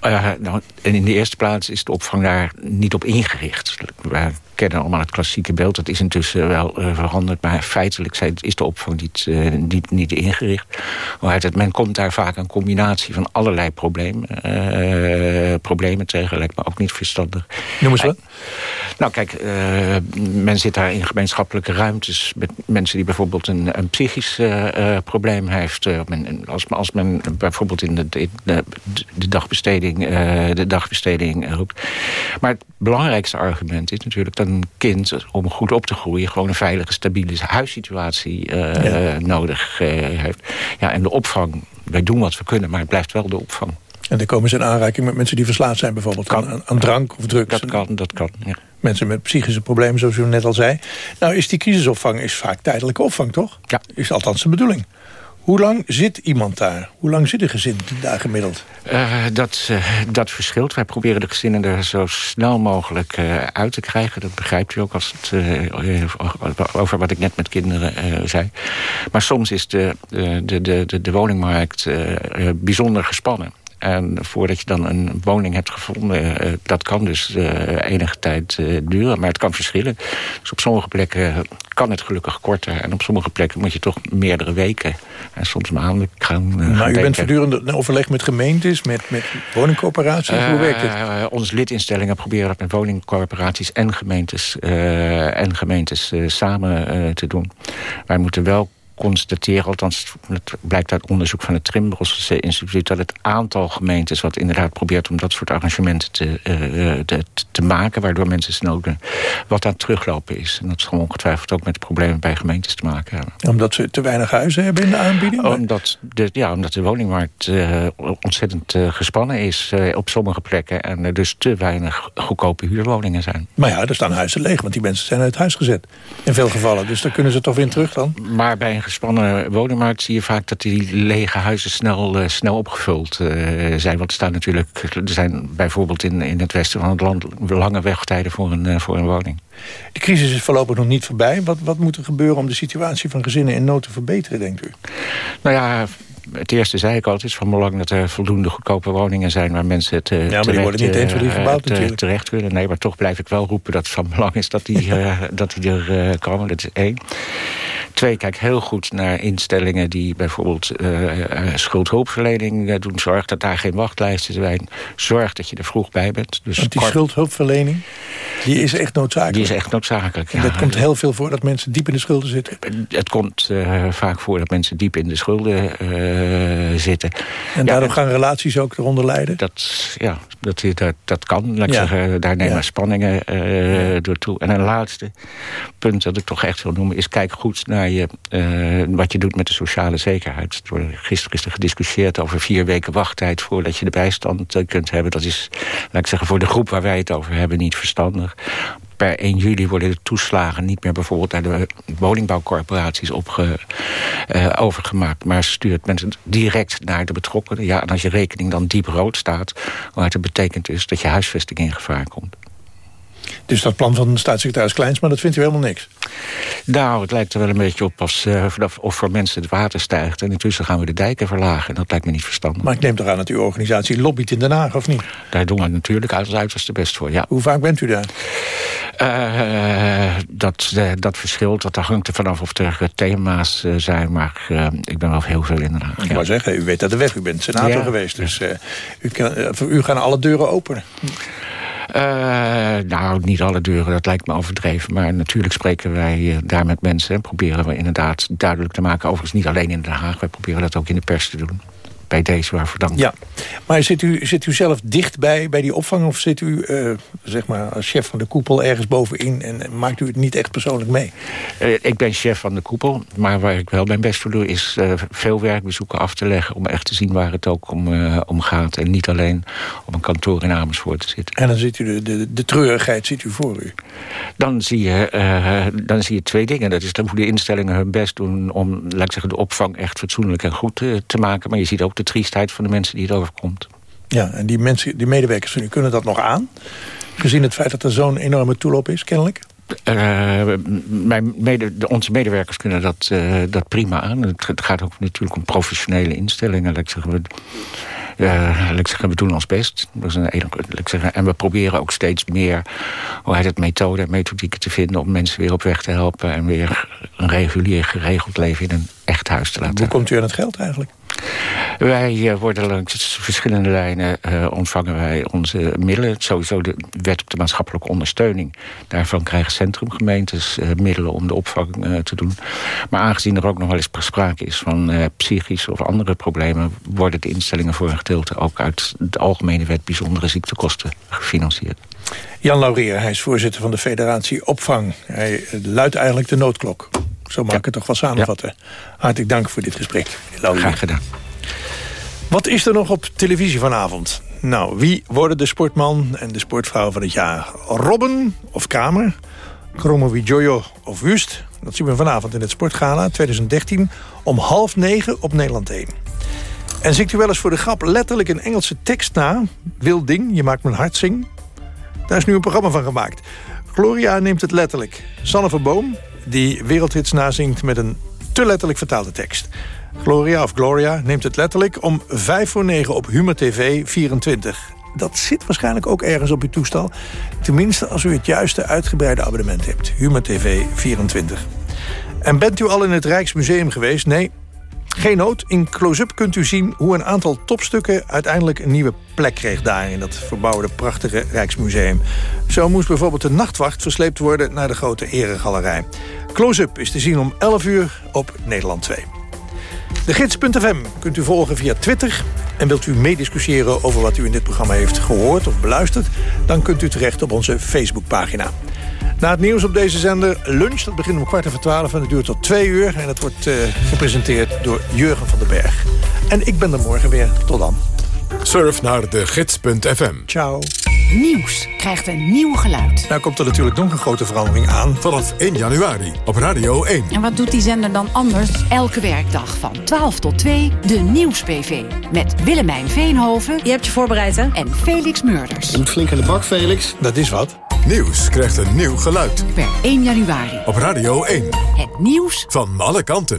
Uh, nou, en in de eerste plaats is de opvang daar niet op ingericht. We kennen allemaal het klassieke beeld. Dat is intussen wel uh, veranderd. Maar feitelijk is de opvang niet, uh, niet, niet ingericht. Maar het, men komt daar vaak een combinatie van allerlei problemen, uh, problemen tegen. Lijkt me ook niet verstandig. Noem eens wat. Nou kijk, men zit daar in gemeenschappelijke ruimtes... met mensen die bijvoorbeeld een, een psychisch probleem heeft. Men, als, als men bijvoorbeeld in de, in de, de dagbesteding, de dagbesteding roept. Maar het belangrijkste argument is natuurlijk... dat een kind, om goed op te groeien... gewoon een veilige, stabiele huissituatie ja. nodig heeft. Ja, en de opvang, wij doen wat we kunnen... maar het blijft wel de opvang. En dan komen ze in aanraking met mensen die verslaafd zijn... bijvoorbeeld kan, aan, aan, drank of drugs. Dat kan, dat kan, ja. Mensen met psychische problemen, zoals u net al zei. Nou, is die crisisopvang is vaak tijdelijke opvang, toch? Ja. Is althans de bedoeling. Hoe lang zit iemand daar? Hoe lang zit een gezin daar gemiddeld? Uh, dat, uh, dat verschilt. Wij proberen de gezinnen er zo snel mogelijk uh, uit te krijgen. Dat begrijpt u ook als het, over wat ik net met kinderen zei. Maar soms is de, de, de, de, de woningmarkt bijzonder gespannen. En voordat je dan een woning hebt gevonden... Uh, dat kan dus uh, enige tijd uh, duren, maar het kan verschillen. Dus op sommige plekken kan het gelukkig korter... en op sommige plekken moet je toch meerdere weken... en soms maanden gaan Maar gaan u denken. bent voortdurend in overleg met gemeentes, met, met woningcorporaties? Hoe werkt het? onze lidinstellingen proberen dat met woningcorporaties en gemeentes, en gemeentes samen te doen. Wij moeten wel constateren, althans het blijkt uit onderzoek van het Trimbos instituut, dat het aantal gemeentes wat inderdaad probeert om dat soort arrangementen te, uh, te, te, maken, waardoor mensen snel wat aan het teruglopen is. En dat is gewoon ongetwijfeld ook met problemen bij gemeentes te maken hebben. Omdat ze te weinig huizen hebben in de aanbieding? Omdat de, ja, omdat de woningmarkt uh, ontzettend uh, gespannen is op sommige plekken en er dus te weinig goedkope huurwoningen zijn. Maar ja, er staan huizen leeg, want die mensen zijn uit huis gezet. In veel gevallen, dus daar kunnen ze toch weer in terug dan? Maar bij een gespannen woningmarkt zie je vaak dat die lege huizen snel, uh, snel opgevuld uh, zijn. Want er staan natuurlijk, er zijn bijvoorbeeld in, in het westen van het land lange wegtijden voor een, uh, voor een woning. De crisis is voorlopig nog niet voorbij. Wat, wat moet er gebeuren om de situatie van gezinnen in nood te verbeteren, denkt u? Nou ja, het eerste zei ik al, het is van belang dat er voldoende goedkope woningen zijn waar mensen het uh, ja, maar die worden niet eens voor die gebouwd te, natuurlijk. terecht kunnen. Nee, maar toch blijf ik wel roepen dat het van belang is dat die, uh, dat die er komen. Dat is één. Twee, kijk heel goed naar instellingen die bijvoorbeeld schuldhulpverlening doen. Zorg dat daar geen wachtlijsten zijn. Zorg dat je er vroeg bij bent. Dus Want die kort... schuldhulpverlening, die is echt noodzakelijk. Die is echt noodzakelijk, En dat komt heel veel voor dat mensen diep in de schulden zitten. Het komt vaak voor dat mensen diep in de schulden zitten. En daardoor ja, gaan relaties ook eronder lijden? Dat, ja, dat, dat, dat kan. Laat ik ja. zeggen, daar nemen ja. spanningen uh, door toe. En een laatste punt dat ik toch echt wil noemen... is kijk goed naar je, wat je doet met de sociale zekerheid. Gisteren is er gediscussieerd over vier weken wachttijd... voordat je de bijstand kunt hebben. Dat is, laat ik zeggen, voor de groep waar wij het over hebben niet verstandig per 1 juli worden de toeslagen niet meer bijvoorbeeld naar de woningbouwcorporaties opge, uh, overgemaakt. Maar stuurt mensen direct naar de betrokkenen. Ja, en als je rekening dan diep rood staat, wat dat betekent dus dat je huisvesting in gevaar komt. Dus dat plan van staatssecretaris Kleins, maar dat vindt u helemaal niks? Nou, het lijkt er wel een beetje op als, uh, of voor mensen het water stijgt. En intussen gaan we de dijken verlagen. En dat lijkt me niet verstandig. Maar ik neem toch aan dat uw organisatie lobbyt in Den Haag, of niet? Daar doen we natuurlijk uit als uiterste best voor, ja. Hoe vaak bent u daar? Uh, dat, uh, dat verschilt. Dat hangt er vanaf of er thema's zijn. Maar ik ben wel heel veel in Den Haag. Ik ja. wou zeggen, u weet dat de weg. U bent senator ja. geweest. Dus u kan, voor u gaan alle deuren openen. Uh, nou, niet alle deuren, dat lijkt me overdreven. Maar natuurlijk spreken wij uh, daar met mensen... en proberen we inderdaad duidelijk te maken... overigens niet alleen in Den Haag, wij proberen dat ook in de pers te doen. Bij deze waarvoor dank. Ja, maar zit u, zit u zelf dicht bij, bij die opvang... of zit u uh, zeg maar als chef van de koepel ergens bovenin... en maakt u het niet echt persoonlijk mee? ik ben chef van de koepel, maar waar ik wel mijn best voor doe... is veel werkbezoeken af te leggen... om echt te zien waar het ook om, om gaat. En niet alleen op een kantoor in Amersfoort te zitten. En dan ziet u de, de, de treurigheid ziet u voor u? Dan zie je, dan zie je twee dingen. Dat is dat de instellingen hun best doen om laat ik zeggen, de opvang echt fatsoenlijk en goed te maken. Maar je ziet ook de triestheid van de mensen die het overkomt. Ja, en die, mensen, die medewerkers van u kunnen dat nog aan? Gezien het feit dat er zo'n enorme toelop is, kennelijk? Eh, mijn mede, de, onze medewerkers kunnen dat, eh, dat prima aan. Het, het gaat ook natuurlijk om professionele instellingen. Laat ik zeggen, we, ik zeggen, we doen ons best. Dat is een, ik zeggen, en we proberen ook steeds meer hoe heet het, methoden en methodieken te vinden... om mensen weer op weg te helpen... en weer een regulier geregeld leven in een echt huis te laten Hoe komt u aan het geld eigenlijk? Wij eh, worden langs verschillende lijnen eh, ontvangen wij onze middelen. Sowieso de wet op de maatschappelijke ondersteuning. Daarvan krijgen centrumgemeentes eh, middelen om de opvang te doen. Maar aangezien er ook nog wel eens sprake is van psychische of andere problemen... worden de instellingen voor een gedeelte ook uit de Algemene Wet Bijzondere Ziektekosten gefinancierd. Jan Laurier, hij is voorzitter van de federatie Opvang. Hij luidt eigenlijk de noodklok. Zo mag ik het toch wel samenvatten. Hartelijk dank voor dit gesprek. Graag gedaan. Wat is er nog op televisie vanavond? Nou, wie worden de sportman en de sportvrouw van het jaar? Robben of Kramer? Kromo Jojo of Wust? Dat zien we vanavond in het Sportgala 2013 om half negen op Nederland 1. En zingt u wel eens voor de grap letterlijk een Engelse tekst na? Wild ding, je maakt mijn hart zing. Daar is nu een programma van gemaakt. Gloria neemt het letterlijk. Sanne van Boom, die wereldhits nazingt met een te letterlijk vertaalde tekst. Gloria of Gloria neemt het letterlijk om 5 voor 9 op Humor TV 24. Dat zit waarschijnlijk ook ergens op uw toestel. Tenminste als u het juiste uitgebreide abonnement hebt. Humor TV 24. En bent u al in het Rijksmuseum geweest? Nee, geen nood. In close-up kunt u zien hoe een aantal topstukken uiteindelijk een nieuwe plek kreeg daar in dat verbouwde prachtige Rijksmuseum. Zo moest bijvoorbeeld de nachtwacht versleept worden naar de grote eregalerij. Close-up is te zien om 11 uur op Nederland 2. De gids.fm kunt u volgen via Twitter. En wilt u meediscussiëren over wat u in dit programma heeft gehoord of beluisterd... dan kunt u terecht op onze Facebookpagina. Na het nieuws op deze zender lunch. Dat begint om kwart over twaalf en het duurt tot twee uur. En dat wordt eh, gepresenteerd door Jurgen van den Berg. En ik ben er morgen weer. Tot dan. Surf naar de gids.fm. Ciao. Nieuws krijgt een nieuw geluid. Nou komt er natuurlijk nog een grote verandering aan. Vanaf 1 januari op Radio 1. En wat doet die zender dan anders? Elke werkdag van 12 tot 2 de Nieuws-PV. Met Willemijn Veenhoven. Je hebt je voorbereid, hè? En Felix Murders. Je moet flink aan de bak, Felix. Dat is wat. Nieuws krijgt een nieuw geluid. Per 1 januari. Op Radio 1. Het nieuws Van alle kanten.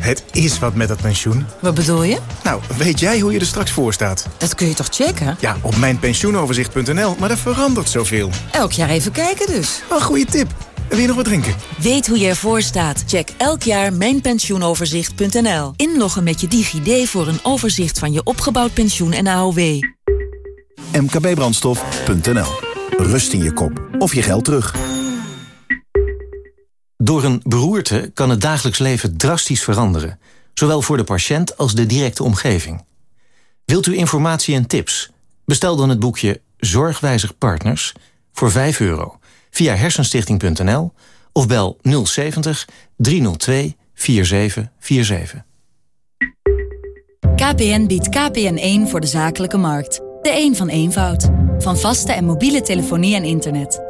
Het is wat met dat pensioen. Wat bedoel je? Nou, weet jij hoe je er straks voor staat? Dat kun je toch checken? Ja, op mijnpensioenoverzicht.nl, maar er verandert zoveel. Elk jaar even kijken dus. Een goede tip. Wil je nog wat drinken? Weet hoe je ervoor staat? Check elk jaar mijnpensioenoverzicht.nl. Inloggen met je DigiD voor een overzicht van je opgebouwd pensioen en AOW. mkbbrandstof.nl Rust in je kop of je geld terug. Door een beroerte kan het dagelijks leven drastisch veranderen. Zowel voor de patiënt als de directe omgeving. Wilt u informatie en tips? Bestel dan het boekje Zorgwijzig Partners voor 5 euro via hersenstichting.nl of bel 070 302 4747. KPN biedt KPN1 voor de zakelijke markt. De een van eenvoud. Van vaste en mobiele telefonie en internet.